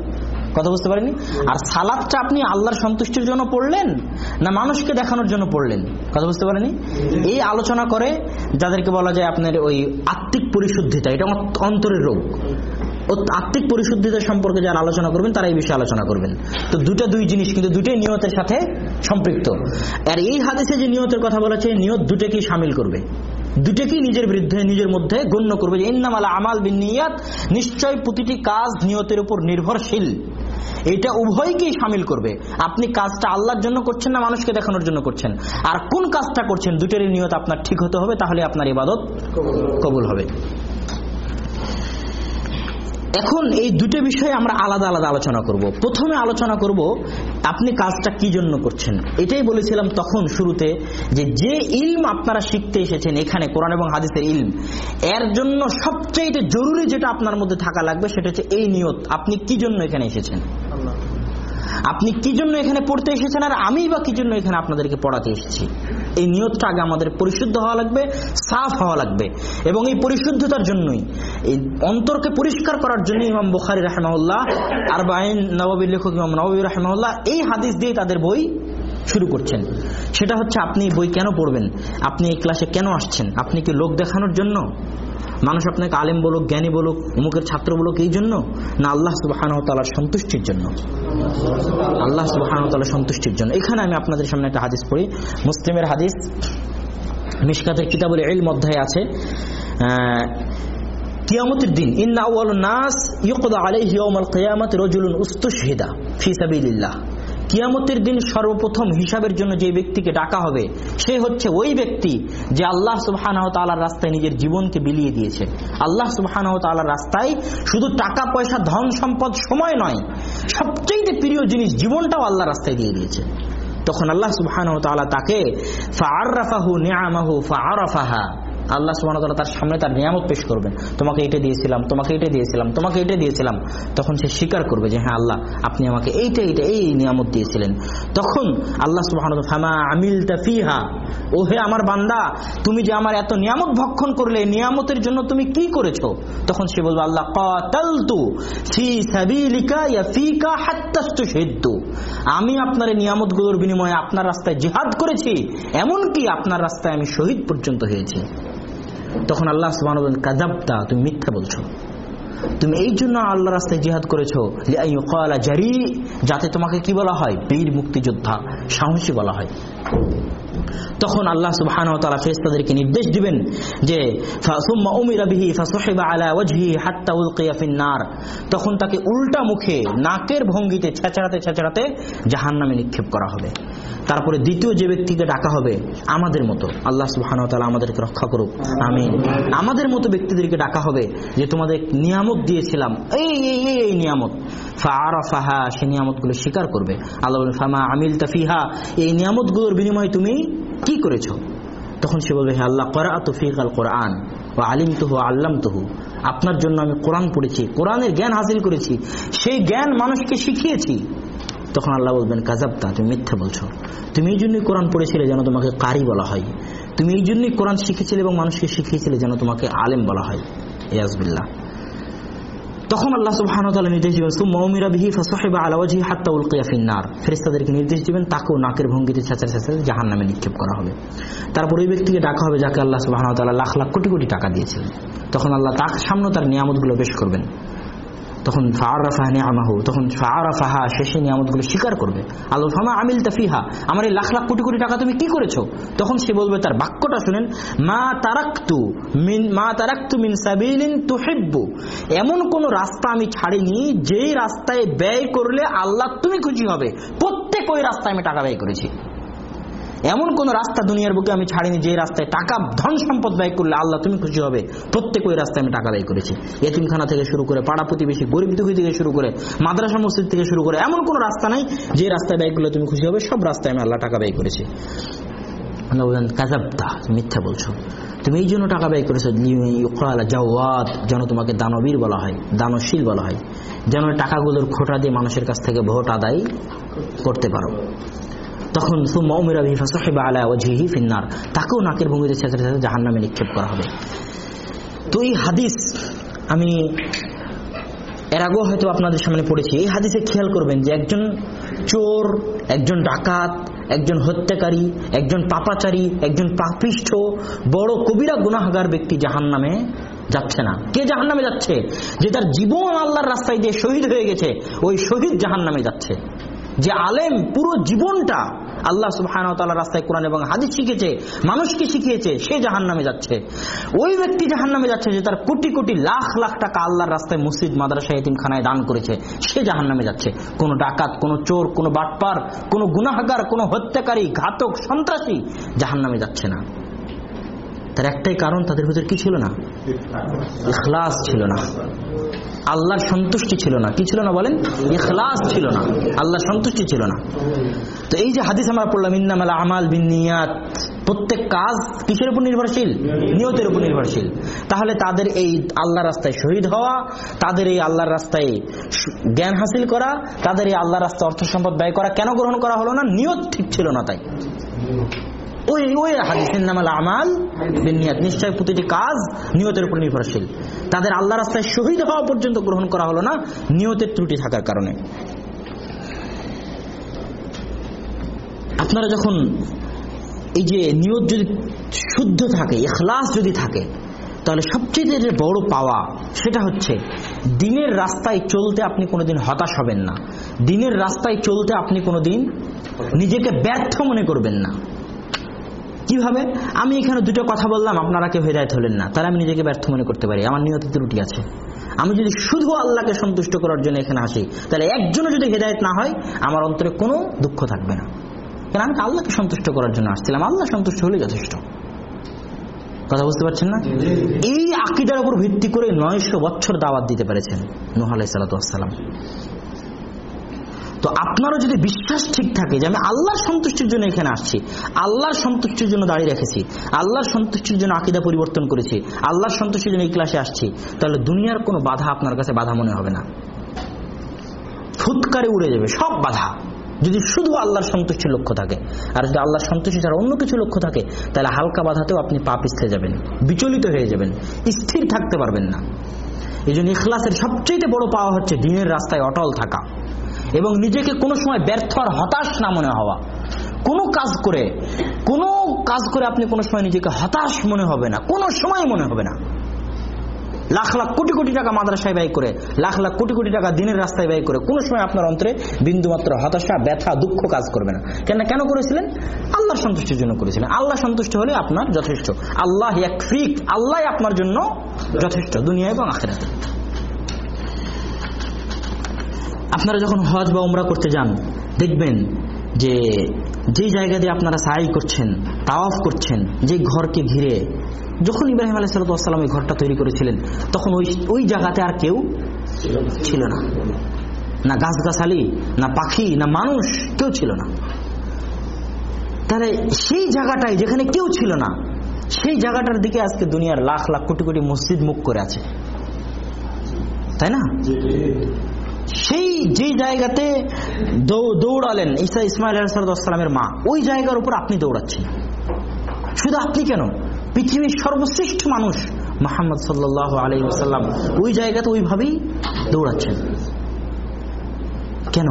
কথা বুঝতে পারেননি? আর সালাদটা আপনি আল্লাহর সন্তুষ্টির জন্য পড়লেন না মানুষকে দেখানোর জন্য পড়লেন? কথা বুঝতে পারেনি এই আলোচনা করে যাদেরকে বলা যায় আপনার ওই আত্মিক পরিশুদ্ধিতা এটা অন্তরের রোগ। আত্মিক পরিশুদ্ধিতা সম্পর্কে যারা আলোচনা করবেন, তারা এই বিষয়ে আলোচনা করবেন। তো দুটা দুই জিনিস কিন্তু দুটোই নিয়তের সাথে সম্পৃক্ত। আর এই হাদিসে যে নিয়তের কথা বলা হচ্ছে নিয়ত দুটোকেই সামিল করবে। দুটোকেই নিজের বিরুদ্ধে, নিজের মধ্যে গণ্য করবে যে, ইন্নামালা আমাল বিন নিয়াত নিশ্চয় প্রতিটি কাজ নিয়তের উপর নির্ভরশীল। এটা উভয়কেই সামিল করবে। আপনি কাজটা আল্লাহর জন্য করছেন না, মানুষকে দেখানোর জন্য করছেন। আর কোন কাজটা করছেন দুটোরই নিয়ত আপনার ঠিক হতে হবে, তাহলে আপনার ইবাদত কবুল হবে। এখন এই দুটো বিষয়ে আমরা আলাদা আলাদা আলোচনা করব। প্রথমে আলোচনা করব, আপনি কাজটা কি জন্য করছেন? এটাই বলেছিলাম তখন শুরুতে যে যে ইলম আপনারা শিখতে এসেছেন এখানে, কোরআন এবং হাদিসের ইলম, এর জন্য সবচেয়ে জরুরি যেটা আপনার মধ্যে থাকা লাগবে সেটা হচ্ছে এই নিয়ত। আপনি কি জন্য এখানে এসেছেন? আপনি কি জন্য এখানে পড়তে এসেছেন আর আমি বা কি জন্য এখানে আপনাদেরকে পড়াতে এসেছি? এই নিয়তটা আগে আমাদের পরিশুদ্ধ হওয়া লাগবে, সাফ হওয়া লাগবে। এবং এই পরিশুদ্ধতার জন্যই, এই অন্তরকে পরিষ্কার করার জন্য ইমাম বুখারি রাহমাউল্লাহ আর বাইন নবাবীর লেখক ইমাম নবাবী রাহমাউল্লাহ এই হাদিস দিয়ে তাদের বই শুরু করছেন। সেটা হচ্ছে আপনি বই কেন পড়বেন? আপনি এই ক্লাসে কেন আসছেন? আপনি কি লোক দেখানোর জন্য? মানুষ আপনাকে আলেম বলুক, জ্ঞানী বলুক, অমুকের ছাত্র বলুক, এই জন্য? না, আল্লাহ সুবাহান তালার সন্তুষ্টির জন্য। আল্লাহ সুবাহান তালার সন্তুষ্টির জন্য। এখানে আমি আপনাদের সামনে একটা হাদিস পড়ি। মুসলিমের হাদিস, মিশকাতের কিতাবুল এল অধ্যায় আছে কিয়ামতের দিন, ইন্না নাস ইউকদা আলাইহি ইয়াউমাল কিয়ামাত রাজুলুন উস্তুশহিদা ফি সাবিলিল্লাহ। কিয়ামতের দিন সর্বপ্রথম হিসাবের জন্য যে ব্যক্তিকে ডাকা হবে, সে হচ্ছে ওই ব্যক্তি যে আল্লাহ সুবহানাহু ওয়া তাআলার রাস্তায় নিজের জীবনকে বিলিয়ে দিয়েছে। আল্লাহ সুবহানাহু ওয়া তাআলার রাস্তায় শুধু টাকা, পয়সা, ধন, সম্পদ, সময় নয় সবচেয়ে প্রিয় জিনিস জীবনটাও আল্লাহ রাস্তায় দিয়ে দিয়েছে। তখন আল্লাহ সুবহানাহু তাকে ফাআরাফাহু নিআমাহু ফাআরাফাহা। আল্লাহ সুবহানাহু ওয়া তাআলা তার সামনে তার নিয়ামত পেশ করবেন। তোমাকে এটা দিয়েছিলাম, তোমাকে এটা দিয়েছিলাম, তোমাকে এটা দিয়েছিলাম। তখন সে স্বীকার করবে যে হ্যাঁ আল্লাহ, আপনি আমাকে এইটা এইটা, এই নিয়ামত দিয়েছিলেন। তখন আল্লাহ তাআলা ফামা আমিলতা ফিহা, ও হে আমার বান্দা, তুমি যে আমার এত নিয়ামত ভক্ষণ করলে নিয়ামতের জন্য তুমি কি করেছ? তখন সে বলবে, আল্লাহ, কাতালতু ফি সাবিলিকা ইয়া ফিকা হাত্তাস্তুশহিদতু আমি আপনার নিয়ামতগুলোর বিনিময়ে আপনার রাস্তায় জিহাদ করেছি, এমনকি আপনার রাস্তায় আমি শহীদ পর্যন্ত হয়েছি। তখন আল্লাহ আসমান বলেন তুমি মিথ্যা বলছো। তুমি এই জন্য আল্লাহ রাস্তায় জিহাদ করেছ জারি, যাতে তোমাকে কি বলা হয়? বীর মুক্তিযোদ্ধা, সাহসী বলা হয়। তখন আল্লাহ সুবহানাহু ওয়া তাআলা ফেরেশতাদেরকে নির্দেশ দিবেন যে তখন তাকে উল্টা মুখে নাকের ভঙ্গিতে ছেঁচড়াতে ছেঁচড়াতে জাহান্নামে নিক্ষেপ করা হবে। তারপরে দ্বিতীয় যে ব্যক্তিকে ডাকা হবে, আমাদের মতো। আল্লাহ সুবহানাহু ওয়া আমাদেরকে রক্ষা করুক। আমিন। আমাদের মতো ব্যক্তিদেরকে ডাকা হবে যে, তোমাদের নিয়ামত দিয়েছিলাম, এই এই এই এই নিয়ামত। সে নিয়ামতগুলো স্বীকার করবে। আল্লাহ আমিল তাফিহা এই নিয়ামতগুলোর বিনিময়ে তুমি কি করেছ? তখন সে বলবে, হে আল্লাহ করা তফিক আল কোরআন ও আলিম তুহু আল্লাম তুহু আপনার জন্য আমি কোরআন পড়েছি, কোরআনের জ্ঞান হাসিল করেছি, সেই জ্ঞান মানুষকে শিখিয়েছি। তখন আল্লাহ বলবেন কাজাবতা তুমি মিথ্যা বলছো। তুমি এই জন্যই কোরআন পড়েছিলে যেন তোমাকে কারি বলা হয়। তুমি এই জন্যই কোরআন শিখেছিলে এবং মানুষকে শিখিয়েছিলে যেন তোমাকে আলেম বলা হয়। ইয়াজবিল্লাহ তখন আল্লাহ তাআলা নির্দেশ দিবেন মৌমিরা বিহি ফাসাহিবা আলা ওয়াজহি হাত্তা উলকিয়া ফিন্নার। ফেরিস্তাদেরকে নির্দেশ দিবেন, তাকেও নাকের ভঙ্গিতে ছেঁচড়ে ছেঁচড়ে জাহান্নামে নিক্ষেপ করা হবে। তারপর ওই ব্যক্তিকে ডাকা হবে যাকে আল্লাহ তাআলা লাখ লাখ কোটি কোটি টাকা দিয়েছিলেন। তখন আল্লাহ তার সামনে তার নিয়ামতগুলো পেশ করবেন। তখন ফাআরাফাহা নিআমাহু তখন ফাআরাফাহা শেষে নিয়ামতগুলো স্বীকার করবে। আল্লাহ ফামা আমিল তাফিহা আমার এই লাখ লাখ কোটি কোটি টাকা তুমি কি করেছ? তখন সে বলবে, তার বাক্যটা শুনেন, মা তারাক্তু মিন, মা তারাক্তু মিন সাবিলিন তুহিব্বু। এমন কোন রাস্তা আমি ছাড়িনি, যেই রাস্তায় ব্যয় করলে আল্লাহ তুমি খুশি হবে। প্রত্যেক ওই রাস্তায় আমি টাকা ব্যয় করেছি। এমন কোন রাস্তা দুনিয়ার বুকে আমি ছাড়িনি যে রাস্তায় টাকা, ধন সম্পদ ব্যয় করলে আল্লাহ তুমি খুশি হবে। প্রত্যেক ওই রাস্তায় আমি টাকা ব্যয় করেছি। এতিমখানা থেকে শুরু করে, পাড়া প্রতিবেশী, গরিব দুঃখী থেকে শুরু করে, মাদ্রাসা মসজিদ থেকে শুরু করে, এমন কোন রাস্তা নাই যে রাস্তায় ব্যয় করলে তুমি খুশি হবে, সব রাস্তায় আমি আল্লাহ টাকা ব্যয় করেছি। বললেন কাজাবদা মিথ্যা বলছো। তুমি এই জন্য টাকা ব্যয় করেছ জাওয়াত, যেন তোমাকে দানবীর বলা হয়, দানশীল বলা হয়। যেন টাকাগুলোর খোটা দিয়ে মানুষের কাছ থেকে ভোট আদায় করতে পারো। তখন সুম্মা উমিরা আলা ফিন্নার। তাকেও নাকের ভঙ্গিতে ছেঁচড়ে ছেঁচড়ে জাহান্নামে নিক্ষেপ করা হবে। তো এই হাদিস আমি এর আগেও হয়তো আপনাদের সামনে পড়েছি। এই হাদিসে খেয়াল করবেন যে একজন চোর, একজন ডাকাত, একজন হত্যাকারী, একজন পাপাচারী, একজন পাপিষ্ঠ, বড় কবিরা গুনাহগার ব্যক্তি জাহান্নামে যাচ্ছে না। কে জাহান্নামে যাচ্ছে? যে তার জীবন আল্লাহর রাস্তায় দিয়ে শহীদ হয়ে গেছে, ওই শহীদ জাহান্নামে যাচ্ছে। যে আলেম পুরো জীবনটা আল্লাহ সুবহান রাস্তায় কোরআন এবং হাদিস শিখেছে, মানুষকে শিখিয়েছে, সে জাহান নামে যাচ্ছে। ওই ব্যক্তি জাহান নামে যাচ্ছে যে তার কোটি কোটি লাখ লাখ টাকা আল্লাহর রাস্তায় মসজিদ, মাদ্রাসা, এতিমখানায় দান করেছে, সে জাহান নামে যাচ্ছে। কোনো ডাকাত, কোনো চোর, কোনো বাটপার, কোনো গুনাহগার, কোনো হত্যাকারী, ঘাতক, সন্ত্রাসী জাহান নামে যাচ্ছে না। তার একটাই কারণ তাদের ভিতরে কি ছিল না? ইখলাস ছিল না। আল্লাহর সন্তুষ্টি ছিল না। কি ছিল না বলেন? ইখলাস ছিল না। আল্লাহর সন্তুষ্টি ছিল না। তো এই যে হাদিস আমরা পড়লাম, ইন্নামাল আমাল বিন নিয়াত। প্রত্যেক কাজ কিসের উপর নির্ভরশীল? নিয়তের উপর নির্ভরশীল। তাহলে তাদের এই আল্লাহ রাস্তায় শহীদ হওয়া, তাদের এই আল্লাহর রাস্তায় জ্ঞান হাসিল করা, তাদের এই আল্লাহর রাস্তায় অর্থ সম্পদ ব্যয় করা কেন গ্রহণ করা হলো না? নিয়ত ঠিক ছিল না তাই। ওই ওই হাদিসের নাম আল আমাল বিনিয়াত। নিশ্চয় প্রতিটি কাজ নিয়তের উপর নির্ভরশীল। তাদের আল্লাহ রাস্তায় শহীদ হওয়া পর্যন্ত গ্রহণ করা হলো না, নিয়তের ত্রুটি থাকার কারণে। আপনারা যখন এই যে নিয়ত যদি শুদ্ধ থাকে এখলাস যদি থাকে, তাহলে সবচেয়ে যে বড় পাওয়া সেটা হচ্ছে, দিনের রাস্তায় চলতে আপনি কোনোদিন হতাশ হবেন না। দিনের রাস্তায় চলতে আপনি কোনোদিন নিজেকে ব্যর্থ মনে করবেন না। কীভাবে আমি এখানে দুটো কথা বললাম আপনারা কেউ হেদায়ত হলেন না। তাহলে আমি নিজেকে ব্যর্থ মনে করতে পারি। আমার নিয়ত ত্রুটি আছে। আমি যদি শুধু আল্লাহকে সন্তুষ্ট করার জন্য এখানে আসি তাহলে একজনও যদি হেদায়ত না হয় আমার অন্তরে কোনো দুঃখ থাকবে না। কারণ আমি আল্লাহকে সন্তুষ্ট করার জন্য আসছিলাম। আল্লাহ সন্তুষ্ট হলে যথেষ্ট। কথা বুঝতে পারছেন না? এই আকিদার উপর ভিত্তি করে নয়শো বছর দাওয়াত দিতে পেরেছেন নুহ আলাই সালাতাম তো আপনারও যদি বিশ্বাস ঠিক থাকে যে আমি আল্লাহর সন্তুষ্টির জন্য এখানে আসছি, আল্লাহর সন্তুষ্টির জন্য দাঁড়িয়ে রেখেছি, আল্লাহর সন্তুষ্টির জন্য আকিদা পরিবর্তন করেছি, আল্লাহর সন্তুষ্টির জন্য এই ক্লাসে আসছি, তাহলে দুনিয়ার কোনো বাধা আপনার কাছে বাধা মনে হবে না। ফুৎকারে উড়ে যাবে, সব বাধা। যদি শুধু আল্লাহর সন্তুষ্টির লক্ষ্য থাকে, আর যদি আল্লাহর সন্তুষ্টি ছাড়া অন্য কিছু লক্ষ্য থাকে, তাহলে হালকা বাধাতেও আপনি পা পিছলে যাবেন, বিচলিত হয়ে যাবেন, স্থির থাকতে পারবেন না। এই জন্য ইখলাসের সবচেয়ে বড় পাওয়া হচ্ছে দিনের রাস্তায় অটল থাকা। এবং নিজেকে কোনো সময় ব্যর্থ আর হতাশ না মনে হওয়া। কোনো কাজ করে, কোনো কাজ করে আপনি কোনো সময় নিজেকে হতাশ মনে হবে না, কোনো সময় মনে হবে না। লাখ লাখ কোটি কোটি টাকা মাদ্রাসায় ব্যয় করে, লাখ লাখ কোটি কোটি টাকা দিনের রাস্তায় ব্যয় করে, কোনো সময় আপনার অন্তরে বিন্দুমাত্র হতাশা, ব্যথা, দুঃখ কাজ করবে না। কেন কেন করেছিলেন? আল্লাহ সন্তুষ্টির জন্য করেছিলেন। আল্লাহ সন্তুষ্ট হলে আপনার যথেষ্ট। আল্লাহ ফিক আল্লাহ আপনার জন্য যথেষ্ট, দুনিয়া এবং আখেরাতে। আপনারা যখন হজ বা উমরা করতে যান, দেখবেন যে যে জায়গা দিয়ে আপনারা সাই করছেন, তাওয়াফ করছেন, যে ঘরকে ঘিরে, যখন ইব্রাহিম আলাই সালাতাম এই ঘরটা তৈরি করেছিলেন, তখন ওই ওই জায়গাতে আর কেউ ছিল না। না গাছগাছালি, না পাখি, না মানুষ, কেউ ছিল না। তাহলে সেই জায়গাটায় যেখানে কেউ ছিল না, সেই জায়গাটার দিকে আজকে দুনিয়ার লাখ লাখ কোটি কোটি মসজিদ মুখ করে আছে। তাই না? সেই যে জায়গাতে দৌড়ালেন ইসা ইসমাইল আলাইসালামের মা, ওই জায়গার উপর আপনি দৌড়াচ্ছেন। শুধু আপনি কেন? পৃথিবীর সর্বশ্রেষ্ঠ মানুষ মোহাম্মদ সাল্লাহ আলী সাল্লাম ওই জায়গাতে ওইভাবেই দৌড়াচ্ছেন। কেন?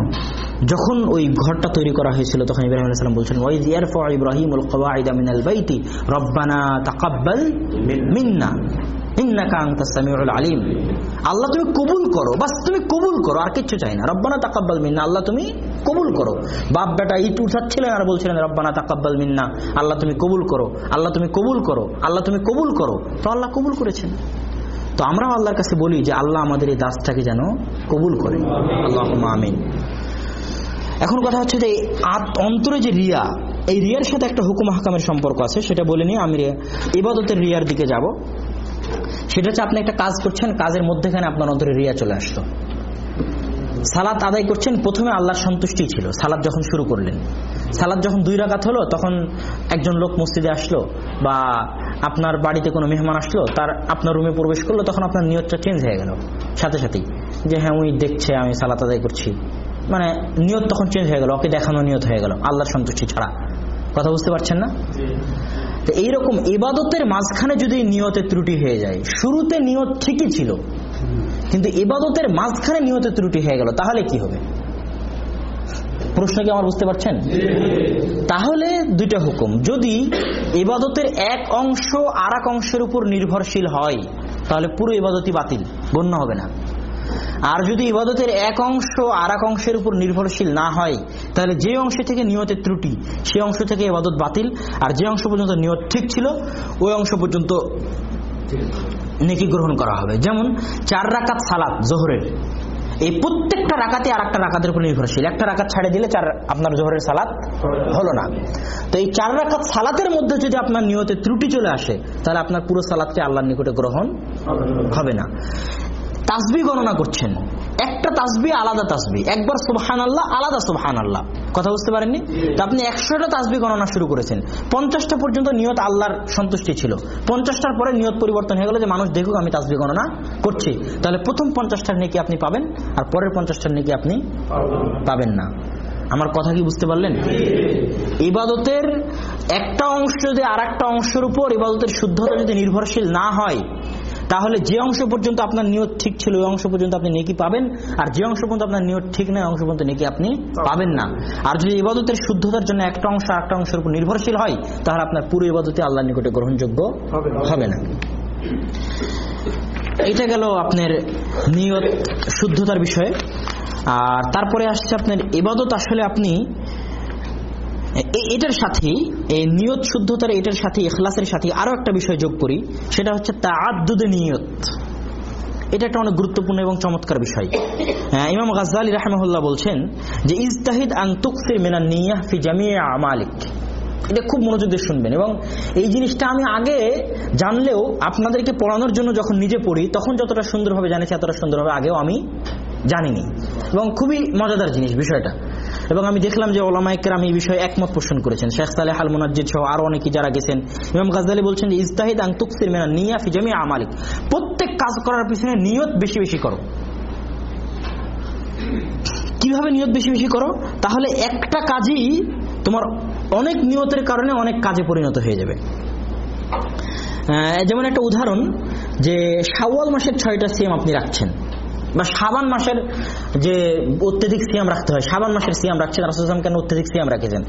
যখন ওই ঘরটা তৈরি করা হয়েছিল, তখন ইব্রাহিম আলাইসালাম বলছেন ওই ইয়ারফা ইব্রাহিম উল কওয়াইদা মিনাল বাইতি, রব্বানা তাকাব্বাল মিন্না। আলিম। আল্লাহ তুমি কবুল করো, বাস তুমি কবুল করো, আর কিচ্ছু চাই না। রব্বানা তাকাব্বাল মিন্না, আল্লাহ তুমি কবুল করো। বাপ বেটা ইট উঠাচ্ছিলেন আর বলছিলেন, রব্বানা তাকাব্বাল মিন্না, আল্লাহ তুমি কবুল করো, আল্লাহ তুমি কবুল করো, আল্লাহ তুমি কবুল করো। তো আল্লাহ কবুল করেছেন। তো আমরাও আল্লাহর কাছে বলি যে আল্লাহ আমাদের এই দাসটাকে যেন কবুল করে। আল্লাহ আমিন। এখন কথা হচ্ছে যে অন্তরে যে রিয়া, এই রিয়ার সাথে একটা হুকুম হাকামের সম্পর্ক আছে, সেটা বলে নিয়ে আমি ইবাদতের রিয়ার দিকে যাব। সেটা হচ্ছে আপনি একটা কাজ করছেন, কাজের মধ্যেখানে আপনার অন্তরে রিয়া চলে আসলো। সালাত আদায় করছেন, প্রথমে আল্লাহর সন্তুষ্টি ছিল সালাদ যখন শুরু করলেন। সালাদ যখন দুই রাকাত হলো, তখন একজন লোক মসজিদে আসলো বা আপনার বাড়িতে কোনো মেহমান আসলো, তার আপনার রুমে প্রবেশ করল, তখন আপনার নিয়তটা চেঞ্জ হয়ে গেল। সাথে সাথেই যে হ্যাঁ উনি দেখছে, আমি সালাত আদায় করছি। মানে নিয়ত তখন চেঞ্জ হয়ে গেল, ওকে দেখানো নিয়ত হয়ে গেল, আল্লাহর সন্তুষ্টি ছাড়া। কথা বুঝতে পারছেন না? তো এইরকম ইবাদতের মাঝখানে যদি নিয়তে ত্রুটি হয়ে যায়, শুরুতে নিয়ত ঠিকই ছিল, কিন্তু ইবাদতের মাঝখানে নিয়তের ত্রুটি হয়ে গেল, তাহলে কি হবে? প্রশ্ন কি আমার বুঝতে পারছেন? তাহলে দুইটা হুকুম। যদি ইবাদতের এক অংশ আর অংশের উপর নির্ভরশীল হয়, তাহলে পুরো ইবাদতই বাতিল, গণ্য হবে না। আর যদি ইবাদতের এক অংশ আর এক অংশের উপর নির্ভরশীল না হয়, তাহলে যে অংশ থেকে নিয়তের ত্রুটি সেই অংশ থেকে ইবাদত বাতিল। আর যে অংশ পর্যন্ত নিয়ত ঠিক ছিল, ওই অংশ পর্যন্ত নেকি গ্রহণ করা হবে। যেমন, চার রাকাত সালাত জোহরের। এই প্রত্যেকটা রাকাতে আর একটা রাকাতের উপর নির্ভরশীল। একটা রাকাত ছাড়ে দিলে চার, আপনার জোহরের সালাত হলো না। তো এই চার রাকাত সালাতের মধ্যে যদি আপনার নিয়তে ত্রুটি চলে আসে, তাহলে আপনার পুরো সালাদকে আল্লাহর নিকটে গ্রহণ হবে না। তাসবি গণনা করছেন। একটা তাসবি আলাদা তাসবি। একবার সুবহান আল্লাহ আলাদা সুবহান আল্লাহ কথা বুঝতে পারেননি? তো আপনি একশোটা তাসবি গণনা শুরু করেছেন। পঞ্চাশটা পর্যন্ত নিয়ত আল্লাহর সন্তুষ্টি ছিল। পঞ্চাশটার পরে নিয়ত পরিবর্তন হয়ে গেল যে মানুষ দেখুক আমি তাসবি গণনা করছি। তাহলে প্রথম পঞ্চাশটার নেকি আপনি পাবেন, আর পরের পঞ্চাশটার নেকি আপনি পাবেন না। আমার কথা কি বুঝতে পারলেন? ইবাদতের একটা অংশ যদি আর একটা অংশের উপর, ইবাদতের শুদ্ধতা যদি নির্ভরশীল না হয় তাহলে যে অংশ পর্যন্ত আপনার নিয়ত ঠিক ছিল ওই অংশ পর্যন্ত আপনি নেকি পাবেন। আর যে অংশ পর্যন্ত আপনার নিয়ত ঠিক নয় অংশ পর্যন্ত নেকি আপনি পাবেন না। আর যদি ইবাদতের শুদ্ধতার জন্য একটা অংশ আর একটা অংশের উপর নির্ভরশীল হয় তাহলে আপনার পুরো ইবাদতে আল্লাহর নিকটে গ্রহণযোগ্য হবে না। এটা গেল আপনার নিয়ত শুদ্ধতার বিষয়ে। আর তারপরে আসছে আপনার ইবাদত। আসলে আপনি এটার সাথে এই নিয়ত শুদ্ধতার এটার সাথে এখলাসের সাথে আরও একটা বিষয় যোগ করি সেটা হচ্ছে তাআদ্দুদে নিয়ত। এটা একটা অনেক গুরুত্বপূর্ণ এবং চমৎকার বিষয়। আহ, ইমাম গাজ্জালি রাহমাহুল্লাহ বলছেন যে ইজতাহিদ আন তুকসির মিনান নিয়াহ ফি জামিয়া আমালিক। এটা খুব মনোযোগ দিয়ে শুনবেন এবং এই জিনিসটা আমি আগে জানলেও আপনাদেরকে পড়ানোর জন্য যখন নিজে পড়ি তখন যতটা সুন্দরভাবে জানেছি এতটা সুন্দরভাবে আগেও আমি জানিনি। এবং খুবই মজাদার জিনিস বিষয়টা। এবং আমি দেখলাম যে ওলামাইকের এই বিষয়ে একমত পোষণ করেছেন। শেখ সালেহ আল মুনাজ্জিদ সহ আরও অনেকে যারা গেছেন। ইমাম গাজদালি বলছেন যে, ইজতাহিদ আং তুকসির মেনা নিয়া ফিজামি আমালিক। প্রত্যেক কাজ করার পিছনে নিয়ত বেশি বেশি করো। কীভাবে নিয়ত বেশি বেশি করো? তাহলে একটা কাজই তোমার অনেক নিয়তের কারণে অনেক কাজে পরিণত হয়ে যাবে। যেমন একটা উদাহরণ যে শাওয়াল মাসের ছয়টা সিয়াম আপনি রাখছেন। বা সাবান মাসের যে অত্যধিক সিয়াম রাখতে হয় সাবান মাসের সিয়াম রাখছেন রাসুলাম কেন অত্যধিক সিয়াম রাখেছেন?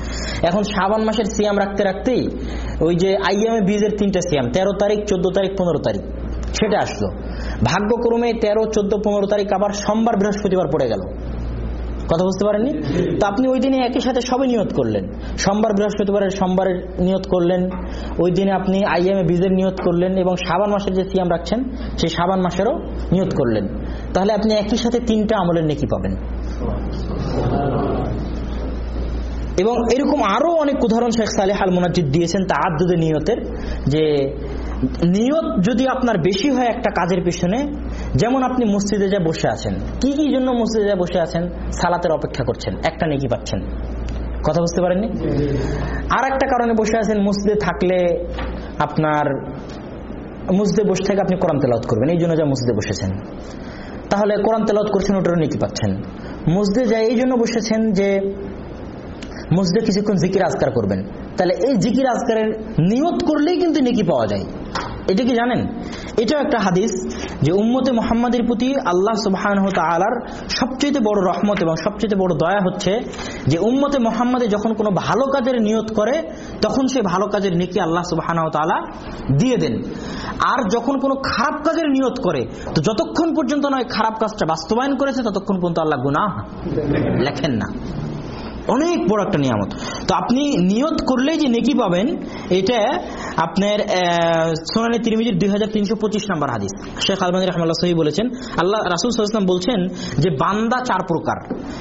এখন সাবান মাসের সিয়াম রাখতে রাখতেই ওই যে আইএমএ বীজের তিনটা সিয়াম, তেরো তারিখ, চোদ্দ তারিখ, পনেরো তারিখ, সেটা আসলো। ভাগ্যক্রমে তেরো, চোদ্দ, পনেরো তারিখ আবার সোমবার, বৃহস্পতিবার পড়ে গেল। কথা বুঝতে পারেননি? তো আপনি ওই দিনে একই সাথে সবই নিয়ত করলেন। সোমবার, বৃহস্পতিবারের সোমবারের নিয়ত করলেন, ওই দিনে আপনি আইএমএ বীজের নিয়ত করলেন এবং সাবান মাসের যে সিয়াম রাখছেন, সেই সাবান মাসেরও নিয়ত করলেন। তাহলে আপনি একই সাথে তিনটা আমলের নেকি পাবেন। এবং এরকম আরও অনেক উদাহরণ শেখ সালেহ আল মুনাজিদ দিয়েছেন তা আদুদে নিয়তের, যে নিয়ত যদি আপনার বেশি হয় একটা কাজের পিছনে, যেমন আপনি মসজিদে যা বসে আছেন, কি কি জন্য মসজিদে যা বসে আছেন, সালাতের অপেক্ষা করছেন, একটা নেকি পাচ্ছেন। কথা বুঝতে পারেননি? আর একটা কারণে বসে আছেন, মসজিদে থাকলে আপনার, মসজিদে বসে থেকে আপনি কোরআন তেলাওয়াত করবেন, এই জন্য যা মসজিদে বসেছেন। তাহলে কোরআন তেলাওয়াত করছেন, ওটার নিকি পাচ্ছেন। মসজিদে যায় এই জন্য বসেছেন যে মসজিদে কিছুক্ষণ জিকির আজকার করবেন। তাহলে এই জিকির আজকারের নিয়ত করলেই কিন্তু নেকি পাওয়া যায়। এটা কি জানেন? এটাও একটা হাদিস যে উম্মতে মোহাম্মদের প্রতি আল্লাহ সুবাহান তালার সবচেয়ে বড় রহমত এবং সবচেয়ে বড় দয়া হচ্ছে যে উম্মতে মোহাম্মদে যখন কোনো ভালো কাজের নিয়ত করে, তখন সে ভালো কাজের নেকি আল্লাহ সুবাহান তালা দিয়ে দেন। আর যখন কোনো খারাপ কাজের নিয়ত করে, তো যতক্ষণ পর্যন্ত নয় খারাপ কাজটা বাস্তবায়ন করেছে, ততক্ষণ পর্যন্ত আল্লাহ গুনাহ লেখেন না। অনেক বড় একটা নিয়ামত। তো আপনি নিয়ত করলেই যে নেকি পাবেন, এটা আপনার সোনানি তিরমিজির দুই হাজার তিনশো পঁচিশ নাম্বার হাদিস। শেখ আলমানি রহমাল্লাহ সহি বলেছেন, আল্লাহ, রাসুল সাল্লাম বলছেন যে, বান্দা চার প্রকার।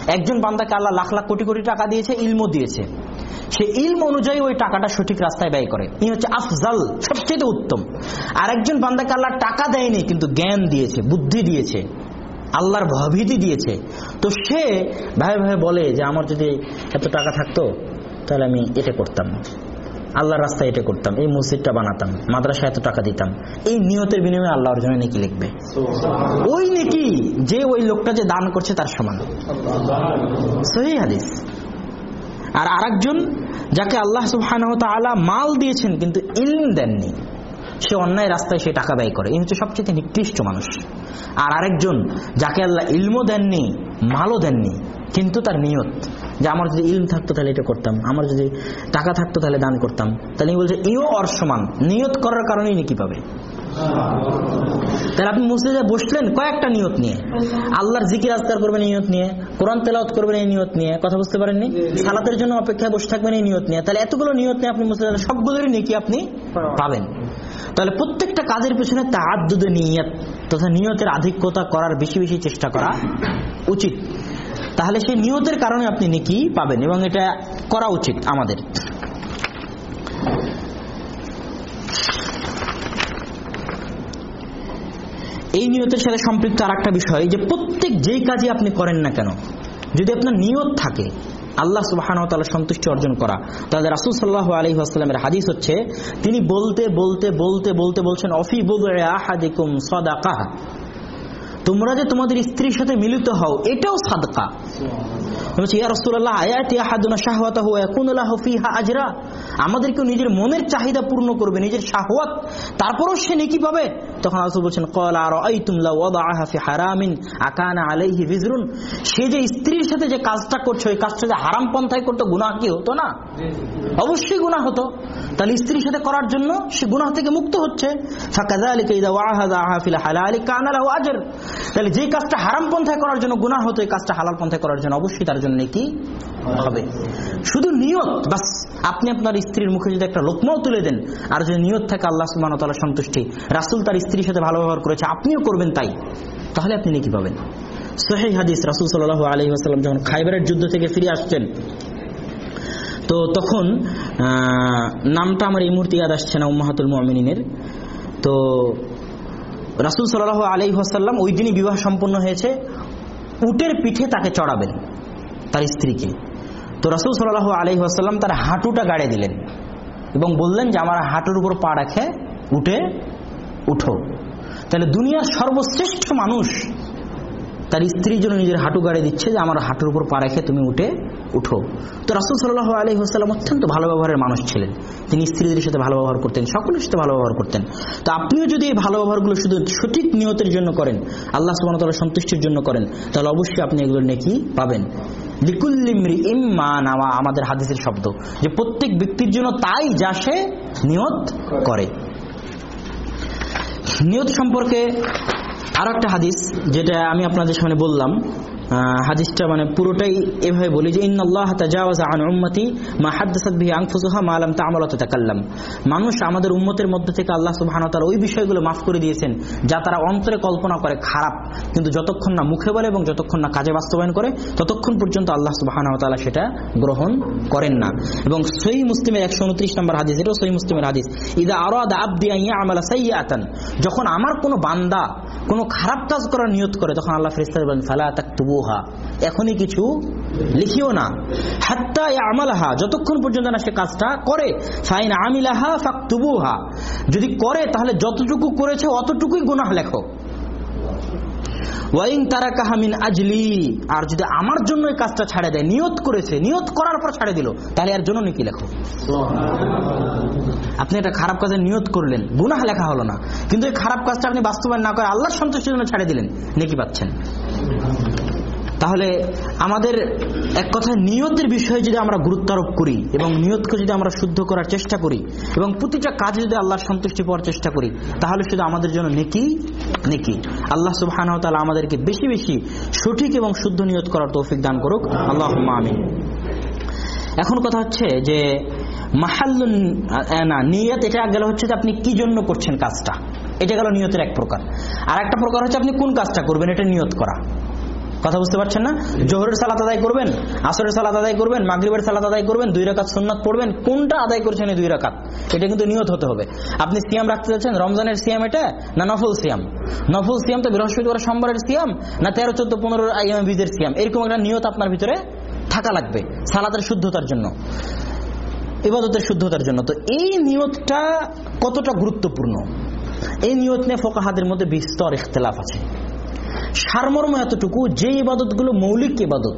একজন বান্দাকে আল্লাহ লাখ লাখ কোটি কোটি টাকা দিয়েছে, ইলমও দিয়েছে। সে ইলম অনুযায়ী ওই টাকাটা সঠিক রাস্তায় ব্যয় করে। ইনি হচ্ছে আফজাল, সবচেয়ে উত্তম। আর একজন বান্দাকে আল্লাহ টাকা দেয়নি, কিন্তু জ্ঞান দিয়েছে, বুদ্ধি দিয়েছে। আল্লাহর ভয়ভীতি দিয়েছে। তো সে ভাই ভাই বলে যে আমার যদি এত টাকা থাকতো তাহলে আমি এটা করতাম। আল্লাহর রাস্তায় এটা করতাম এই মসজিদটা বানাতাম মাদ্রাসায় এত টাকা দিতাম। এই নিয়তের বিনিময়ে আল্লাহর জন্য নেকি লিখবে। ওই নেকি যে ওই লোকটা যে দান করছে তার সমান। সহি হাদিস। আর আরেকজন যাকে আল্লাহ সুবহানাহু তাআলা মাল দিয়েছেন কিন্তু ইলম দেননি। সে অন্যায় রাস্তায় সে টাকা ব্যয় করে। এই হচ্ছে সবচেয়ে নিকৃষ্ট মানুষ। আর আরেকজন যাকে আল্লাহ ইলমও দেননি মালও দেননি কিন্তু তার নিয়ত যে আমার যদি ইলম থাকতো তাহলে এটা করতাম আমার যদি টাকা থাকতো তাহলে দান করতাম। তাহলে বলছে ইও অর সমান নিয়ত করার কারণেই নাকি পাবে? তাহলে আপনি মসজিদে বসলেন কয়েকটা নিয়ত নিয়ে। আল্লাহর জিকির আজকার করবেন এই নিয়ত নিয়ে কোরআন তেলাওত করবেন এই নিয়ত নিয়ে কথা বুঝতে পারেননি? সালাতের জন্য অপেক্ষায় বসে থাকবেন এই নিয়ত নিয়ে। তাহলে এতগুলো নিয়ত নিয়ে আপনি মসজিদে সবগুলোরই নেকি আপনি পাবেন। তাহলে প্রত্যেকটা কাজের পেছনে পিছনে তাহাদ্দুদে নিয়ত তথা নিয়তের আধিক্যতা করার বেশি বেশি চেষ্টা করা উচিত। তাহলে সেই নিয়তের কারণে আপনি নেকি পাবেন এবং এটা করা উচিত আমাদের। এই নিয়তের সাথে সম্পৃক্ত আর একটা বিষয় যে প্রত্যেক যেই কাজই আপনি করেন না কেন, যদি আপনার নিয়ত থাকে আল্লাহ সুবাহ সন্তুষ্টি অর্জন করা। তাহলে রাসুল সাল্লাহ আলী আসসালামের হাদিস হচ্ছে, তিনি বলতে বলতে বলতে বলতে বলছেন, অফি বুদিকুম সদাকাহ তোমরা যে তোমাদের স্ত্রীর সাথে মিলিত হও, এটাও সাদকা। আমাদেরকে নিজের মনের চাহিদা পূর্ণ করবে, নিজের শাহওয়াত, তারপরও সে নেকি পাবে? তখন আসল বলছেন, কল আর হারামিন, আকানা আলাইহি বিজরুন সে যে স্ত্রীর সাথে যে কাজটা করছে, ওই কাজটা যে হারাম পন্থায় করতো, গুনাহ কি হতো না? অবশ্যই গুনাহ হতো। তাহলে স্ত্রীর সাথে করার জন্য সে গুনাহ থেকে মুক্ত হচ্ছে। তাহলে যে কাজটা হারাম পন্থায় করার জন্য হতো, এই কাজটা হালাল পন্থায় করার জন্য অবশ্যই তার জন্য কি হবে? শুধু নিয়ত, বাস। আপনি আপনার স্ত্রীর মুখে যদি একটা লোকমাও তুলে দেন, আর যদি নিয়ত থাকে আল্লাহ সুবাহ সন্তুষ্টি, রাসুল তার স্ত্রীর সাথে ভালো ব্যবহার করেছে, আপনিও করবেন তাই। তাহলে আপনি নাকি পাবেন। সোহেই হাদিস রাসুল সাল আলী আসাল্লাম যখন খাইবারের যুদ্ধ থেকে ফিরে আসছেন, তো তখন নামটা আমার এই মুহূর্তে ইয়াদ আসছে না উম্মাহাতুল মমিনের তো রাসুল সাল আলী আসাল্লাম ওই দিনই বিবাহ সম্পন্ন হয়েছে, উটের পিঠে তাকে চড়াবেন, তার স্ত্রীকে। তো রাসুল সাল্লাহ আলী আসাল্লাম তার হাঁটুটা গাড়ে দিলেন এবং বললেন যে, আমার হাঁটুর উপর পা রাখে উঠে উঠো। তাহলে দুনিয়ার সর্বশ্রেষ্ঠ মানুষ তার স্ত্রীর জন্য নিজের হাঁটু গাড়ি দিচ্ছে যে আমার হাঁটুর উপর পা রেখে তুমি উঠে উঠো। তো রাসুল সাল্লাহ আলী হাসাল্লাম অত্যন্ত ভালো ব্যবহারের মানুষ ছিলেন। তিনি স্ত্রীদের সাথে ভালো ব্যবহার করতেন, সকলের সাথে ভালো ব্যবহার করতেন। তো আপনিও যদি এই ভালো ব্যবহারগুলো শুধু সঠিক নিয়তের জন্য করেন, আল্লাহ সুবাহতাল্লাহ সন্তুষ্টির জন্য করেন, তাহলে অবশ্যই আপনি এগুলো নেকি পাবেন। লিকুল্লিমরি ইম্মা নাওয়া আমাদের হাদিসের শব্দ যে প্রত্যেক ব্যক্তির জন্য তাই যা সে নিয়ত করে। নিয়ত সম্পর্কে আর একটা হাদিস যেটা আমি আপনাদের সামনে বললাম। হাদিসটা মানে পুরোটাই এভাবে বলি যে তাজাওয়াজ আন মানুষ আমাদের উম্মতের মধ্যে থেকে আল্লাহ সুবহানাহু ওই বিষয়গুলো মাফ করে দিয়েছেন, যা তারা অন্তরে কল্পনা করে খারাপ। কিন্তু যতক্ষণ না মুখে বলে এবং যতক্ষণ না কাজে বাস্তবায়ন করে, ততক্ষণ পর্যন্ত আল্লাহ সুবহানাহু তাআলা সেটা গ্রহণ করেন না। এবং সহি মুসলিমের একশো উনত্রিশ নম্বর হাদিস, এটাও সহি মুসলিমের হাদিস, ইদা আরাদা আবদি আন ইয়ামালা সাইয়্যাতান। যখন আমার কোনো বান্দা কোনো খারাপ কাজ করার নিয়ত করে, তখন আল্লাহ ফেরেশতা বলেন, ফালা এখনই কিছু লিখিও না। হাত্তা আমালাহা যতক্ষণ পর্যন্ত না সে কাজটা করে। ফাইন আমিলাহা ফাকতুবুহা। যদি করে, তাহলে যতটুকু করেছে, অতটুকুই গুনাহ লেখো। ওয়াইং তারা কাহামিন আজলি, আর যদি আমার জন্য এই কাজটা ছাড়ে দেয়, নিয়ত করেছে, নিয়ত করার পর ছাড়ে দিল, তাহলে এর জন্য নাকি লেখো? আপনি একটা খারাপ কাজে নিয়ত করলেন, গুনাহ লেখা হলো না। কিন্তু এই খারাপ কাজটা আপনি বাস্তবায়ন না করে আল্লাহর সন্তুষ্টির জন্য ছাড়ে দিলেন, নাকি পাচ্ছেন? তাহলে আমাদের এক কথায় নিয়তের বিষয়ে যদি আমরা গুরুত্ব আরোপ করি এবং নিয়তকে যদি আমরা শুদ্ধ করার চেষ্টা করি এবং প্রতিটা কাজে যদি আল্লাহর সন্তুষ্টি পাওয়ার চেষ্টা করি, তাহলে শুধু আমাদের জন্য নেকি? নেকি। আল্লাহ সুবাহ আমাদেরকে বেশি বেশি সঠিক এবং শুদ্ধ নিয়ত করার তৌফিক দান করুক। আল্লাহ আমিন। এখন কথা হচ্ছে যে মাহাল্লুন না, নিয়ত এটা গেল হচ্ছে যে আপনি কি জন্য করছেন কাজটা? এটা গেল নিয়তের এক প্রকার। আর একটা প্রকার হচ্ছে আপনি কোন কাজটা করবেন? এটা নিয়ত করা। কথা বুঝতে পারছেন না? জোহরের সালাত আদায় করবেন, আসরের সালাত আদায় করবেন, মাগরীবের সালাত আদায় করবেন, দুই রাকাত সুন্নাত পড়বেন, কোনটা আদায় করছেন এই দুই রাকাত? এটা কিন্তু নিয়ত হতে হবে। আপনি সিয়াম রাখতে যাচ্ছেন রমজানের সিয়াম এটা না নফল সিয়াম? নফল সিয়াম তো বৃহস্পতিবার, সোমবারের সিয়াম না তেরো, চোদ্দ, পনেরো আইএম বীজের সিয়াম? এরকম একটা নিয়ত আপনার ভিতরে থাকা লাগবে, সালাতের শুদ্ধতার জন্য। ইবাদতের শুদ্ধতার জন্য। তো এই নিয়তটা কতটা গুরুত্বপূর্ণ? এই নিয়ত নিয়ে ফোকাহাদের মধ্যে বিস্তর ইখতলাফ আছে। সারমর্ম এতটুকু যে ইবাদতগুলো মৌলিক ইবাদত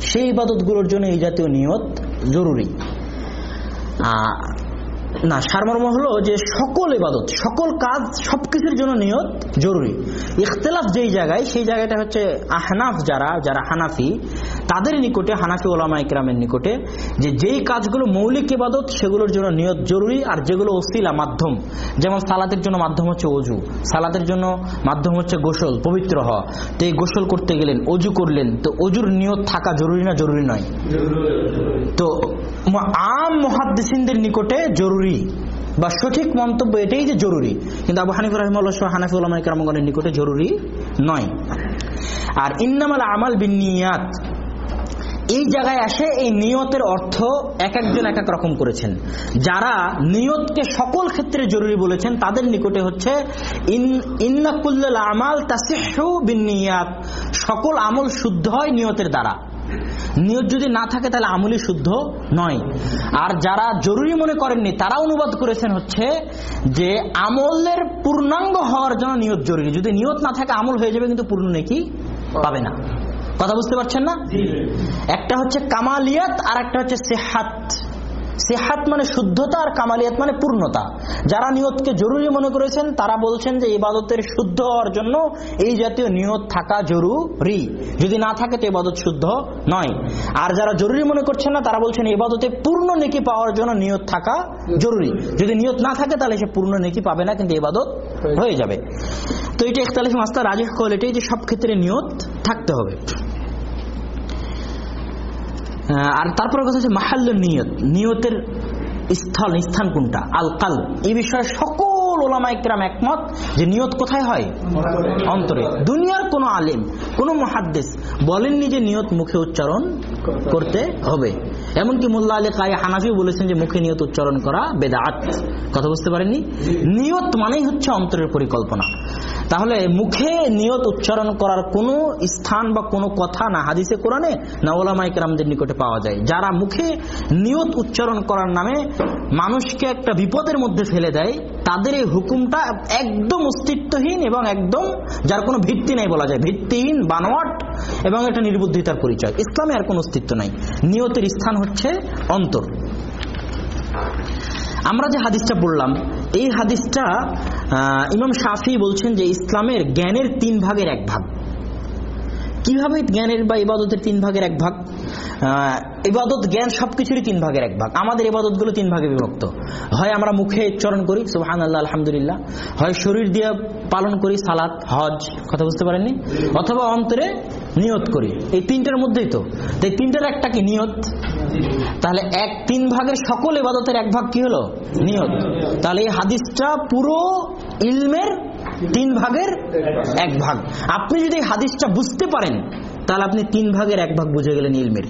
সেই ইবাদতগুলোর জন্য এই জাতীয় নিয়ত জরুরি। না সারমর্ম হলো যে সকল ইবাদত সকল কাজ সবকিছুর জন্য নিয়ত জরুরি। ইখতলাফ যেই জায়গায় সেই জায়গাটা হচ্ছে আহনাফ যারা যারা হানাফি তাদের নিকটে হানাফি ওলামা ইকরামের নিকটে যে যেই কাজগুলো মৌলিক ইবাদত সেগুলোর জন্য নিয়ত জরুরি আর যেগুলো ওসিলা মাধ্যম। যেমন সালাতের জন্য মাধ্যম হচ্ছে অজু সালাতের জন্য মাধ্যম হচ্ছে গোসল পবিত্র হওয়া। তো এই গোসল করতে গেলেন অজু করলেন তো অজুর নিয়ত থাকা জরুরি না জরুরি নয়? তো আম মহাদ্দিসিনদের নিকটে জরুরি বা সঠিক মন্তব্য এটাই যে জরুরি। কিন্তু আবু হানিফ রহমাল্লাহ হানাফি ইকরামগণের নিকটে জরুরি নয়। আর ইন্নামাল আমাল বিনিয়াত এই জায়গায় আসে এই নিয়তের অর্থ এক একজন এক এক রকম করেছেন। যারা নিয়তকে সকল ক্ষেত্রে জরুরি বলেছেন, তাদের নিকটে হচ্ছে আমাল সকল আমল শুদ্ধ হয় নিয়তের দ্বারা। নিয়ত যদি না থাকে তাহলে আমলি শুদ্ধ নয়। আর যারা জরুরি মনে করেননি তারা অনুবাদ করেছেন হচ্ছে যে আমলের পূর্ণাঙ্গ হওয়ার জন্য নিয়ত জরুরি। যদি নিয়ত না থাকে আমল হয়ে যাবে কিন্তু পূর্ণ নেকি পাবে না। কথা বুঝতে পারছেন না? একটা হচ্ছে কামালিয়াত আর একটা হচ্ছে সেহাত। সেহাত মানে শুদ্ধতা আর কামালিয়াত মানে পূর্ণতা। যারা নিয়তকে জরুরি মনে করেছেন, তারা বলছেন যে ইবাদতের শুদ্ধ হওয়ার জন্য এই জাতীয় নিয়ত থাকা জরুরি। যদি না থাকে, তো ইবাদত শুদ্ধ নয়। আর যারা জরুরি মনে করছেন না, তারা বলছেন ইবাদতে পূর্ণ নেকি পাওয়ার জন্য নিয়ত থাকা জরুরি। যদি নিয়ত না থাকে, তাহলে সে পূর্ণ নেকি পাবে না, কিন্তু ইবাদত হয়ে যাবে। তো এটা ইখতালিফ মাস্টার রাজিহ কল এটাই যে সব ক্ষেত্রে নিয়ত থাকতে হবে। আর তারপরে কথা হচ্ছে মাহাল্ল নিয়ত। নিয়তের স্থল, স্থান কোনটা? আল কাল এই বিষয়ে সকল ওলামাইকরাম একমত যে নিয়ত কোথায় হয়? অন্তরে। দুনিয়ার কোন আলেম, কোন মহাদ্দেশ বলেননি যে নিয়ত মুখে উচ্চারণ করতে হবে। এমনকি মোল্লা আলী কাই হানাফি বলেছেন যে মুখে নিয়ত উচ্চারণ করা বেদাত। কথা বুঝতে পারেননি? নিয়ত মানেই হচ্ছে অন্তরের পরিকল্পনা। তাহলে মুখে নিয়ত উচ্চারণ করার কোনো স্থান বা কোনো কথা না হাদিসে, কোরআনে, না ওলামাই কেরামদের নিকটে পাওয়া যায়। যারা মুখে নিয়ত উচ্চারণ করার নামে মানুষকে একটা বিপদের মধ্যে ফেলে দেয়, তাদের এই হুকুমটা একদম অস্তিত্বহীন এবং একদম যার কোনো ভিত্তি নাই বলা যায়। ভিত্তিহীন, বানোয়াট এবং এটা নির্বুদ্ধিতার পরিচয়। ইসলামে আর কোনো অস্তিত্ব নাই। নিয়তের স্থান হচ্ছে অন্তর। আমরা যে হাদিসটা পড়লাম, এই হাদিসটা ইমাম শাফি বলছেন যে ইসলামের জ্ঞানের তিন ভাগের এক ভাগ। কীভাবে জ্ঞানের বা ইবাদতের তিন ভাগের এক ভাগ? ইবাদত জ্ঞান সবকিছুরই তিন ভাগের এক ভাগ। আমাদের ইবাদতগুলো তিন ভাগে বিভক্ত। হয় আমরা মুখে উচ্চারণ করি সুহান আল্লাহ আলহামদুলিল্লাহ। হয় শরীর দিয়ে পালন করি, সালাত, হজ, কথা বুঝতে পারেননি? অথবা অন্তরে নিয়ত করি। এই তিনটার মধ্যেই তো। তো এই তিনটার একটা কি? নিয়ত। তাহলে এক তিন ভাগের সকল ইবাদতের এক ভাগ কি হলো? নিয়ত। তাহলে এই হাদিসটা পুরো ইলমের তিন ভাগের এক ভাগ। আপনি যদি হাদিসটা বুঝতে পারেন, তাহলে আপনি তিন ভাগের এক ভাগ বুঝে গেলেন ইলমের।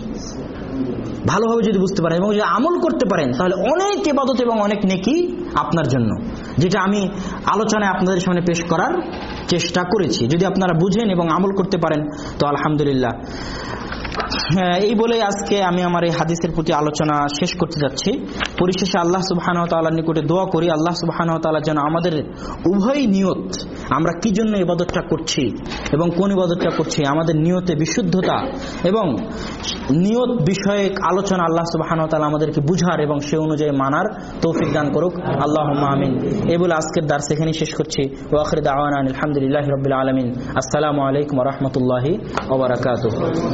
ভালোভাবে যদি বুঝতে পারেন এবং যদি আমল করতে পারেন, তাহলে অনেক এবাদত এবং অনেক নেকি আপনার জন্য, যেটা আমি আলোচনায় আপনাদের সামনে পেশ করার চেষ্টা করেছি। যদি আপনারা বুঝেন এবং আমল করতে পারেন তো আলহামদুলিল্লাহ। এই বলে আজকে আমি আমার এই হাদিসের প্রতি আলোচনা শেষ করতে যাচ্ছি। পরিশেষে আল্লাহ সুবাহান তাল্লাহ নিকটে দোয়া করি, আল্লাহ সুবাহান তাল্লাহ যেন আমাদের উভয় নিয়ত, আমরা কি জন্য ইবাদতটা করছি এবং কোন ইবাদতটা করছি, আমাদের নিয়তে বিশুদ্ধতা এবং নিয়ত বিষয়ক আলোচনা আল্লাহ সুবাহান তাল্লাহ আমাদেরকে বুঝার এবং সে অনুযায়ী মানার তৌফিক দান করুক। আল্লাহ আমিন। এই বলে আজকের দার সেখানেই শেষ করছি। ওয়াখির দাওয়ান আলহামদুলিল্লাহ রবিল আলমিন। আসসালামু আলাইকুম রহমতুল্লাহি ওবরাকাত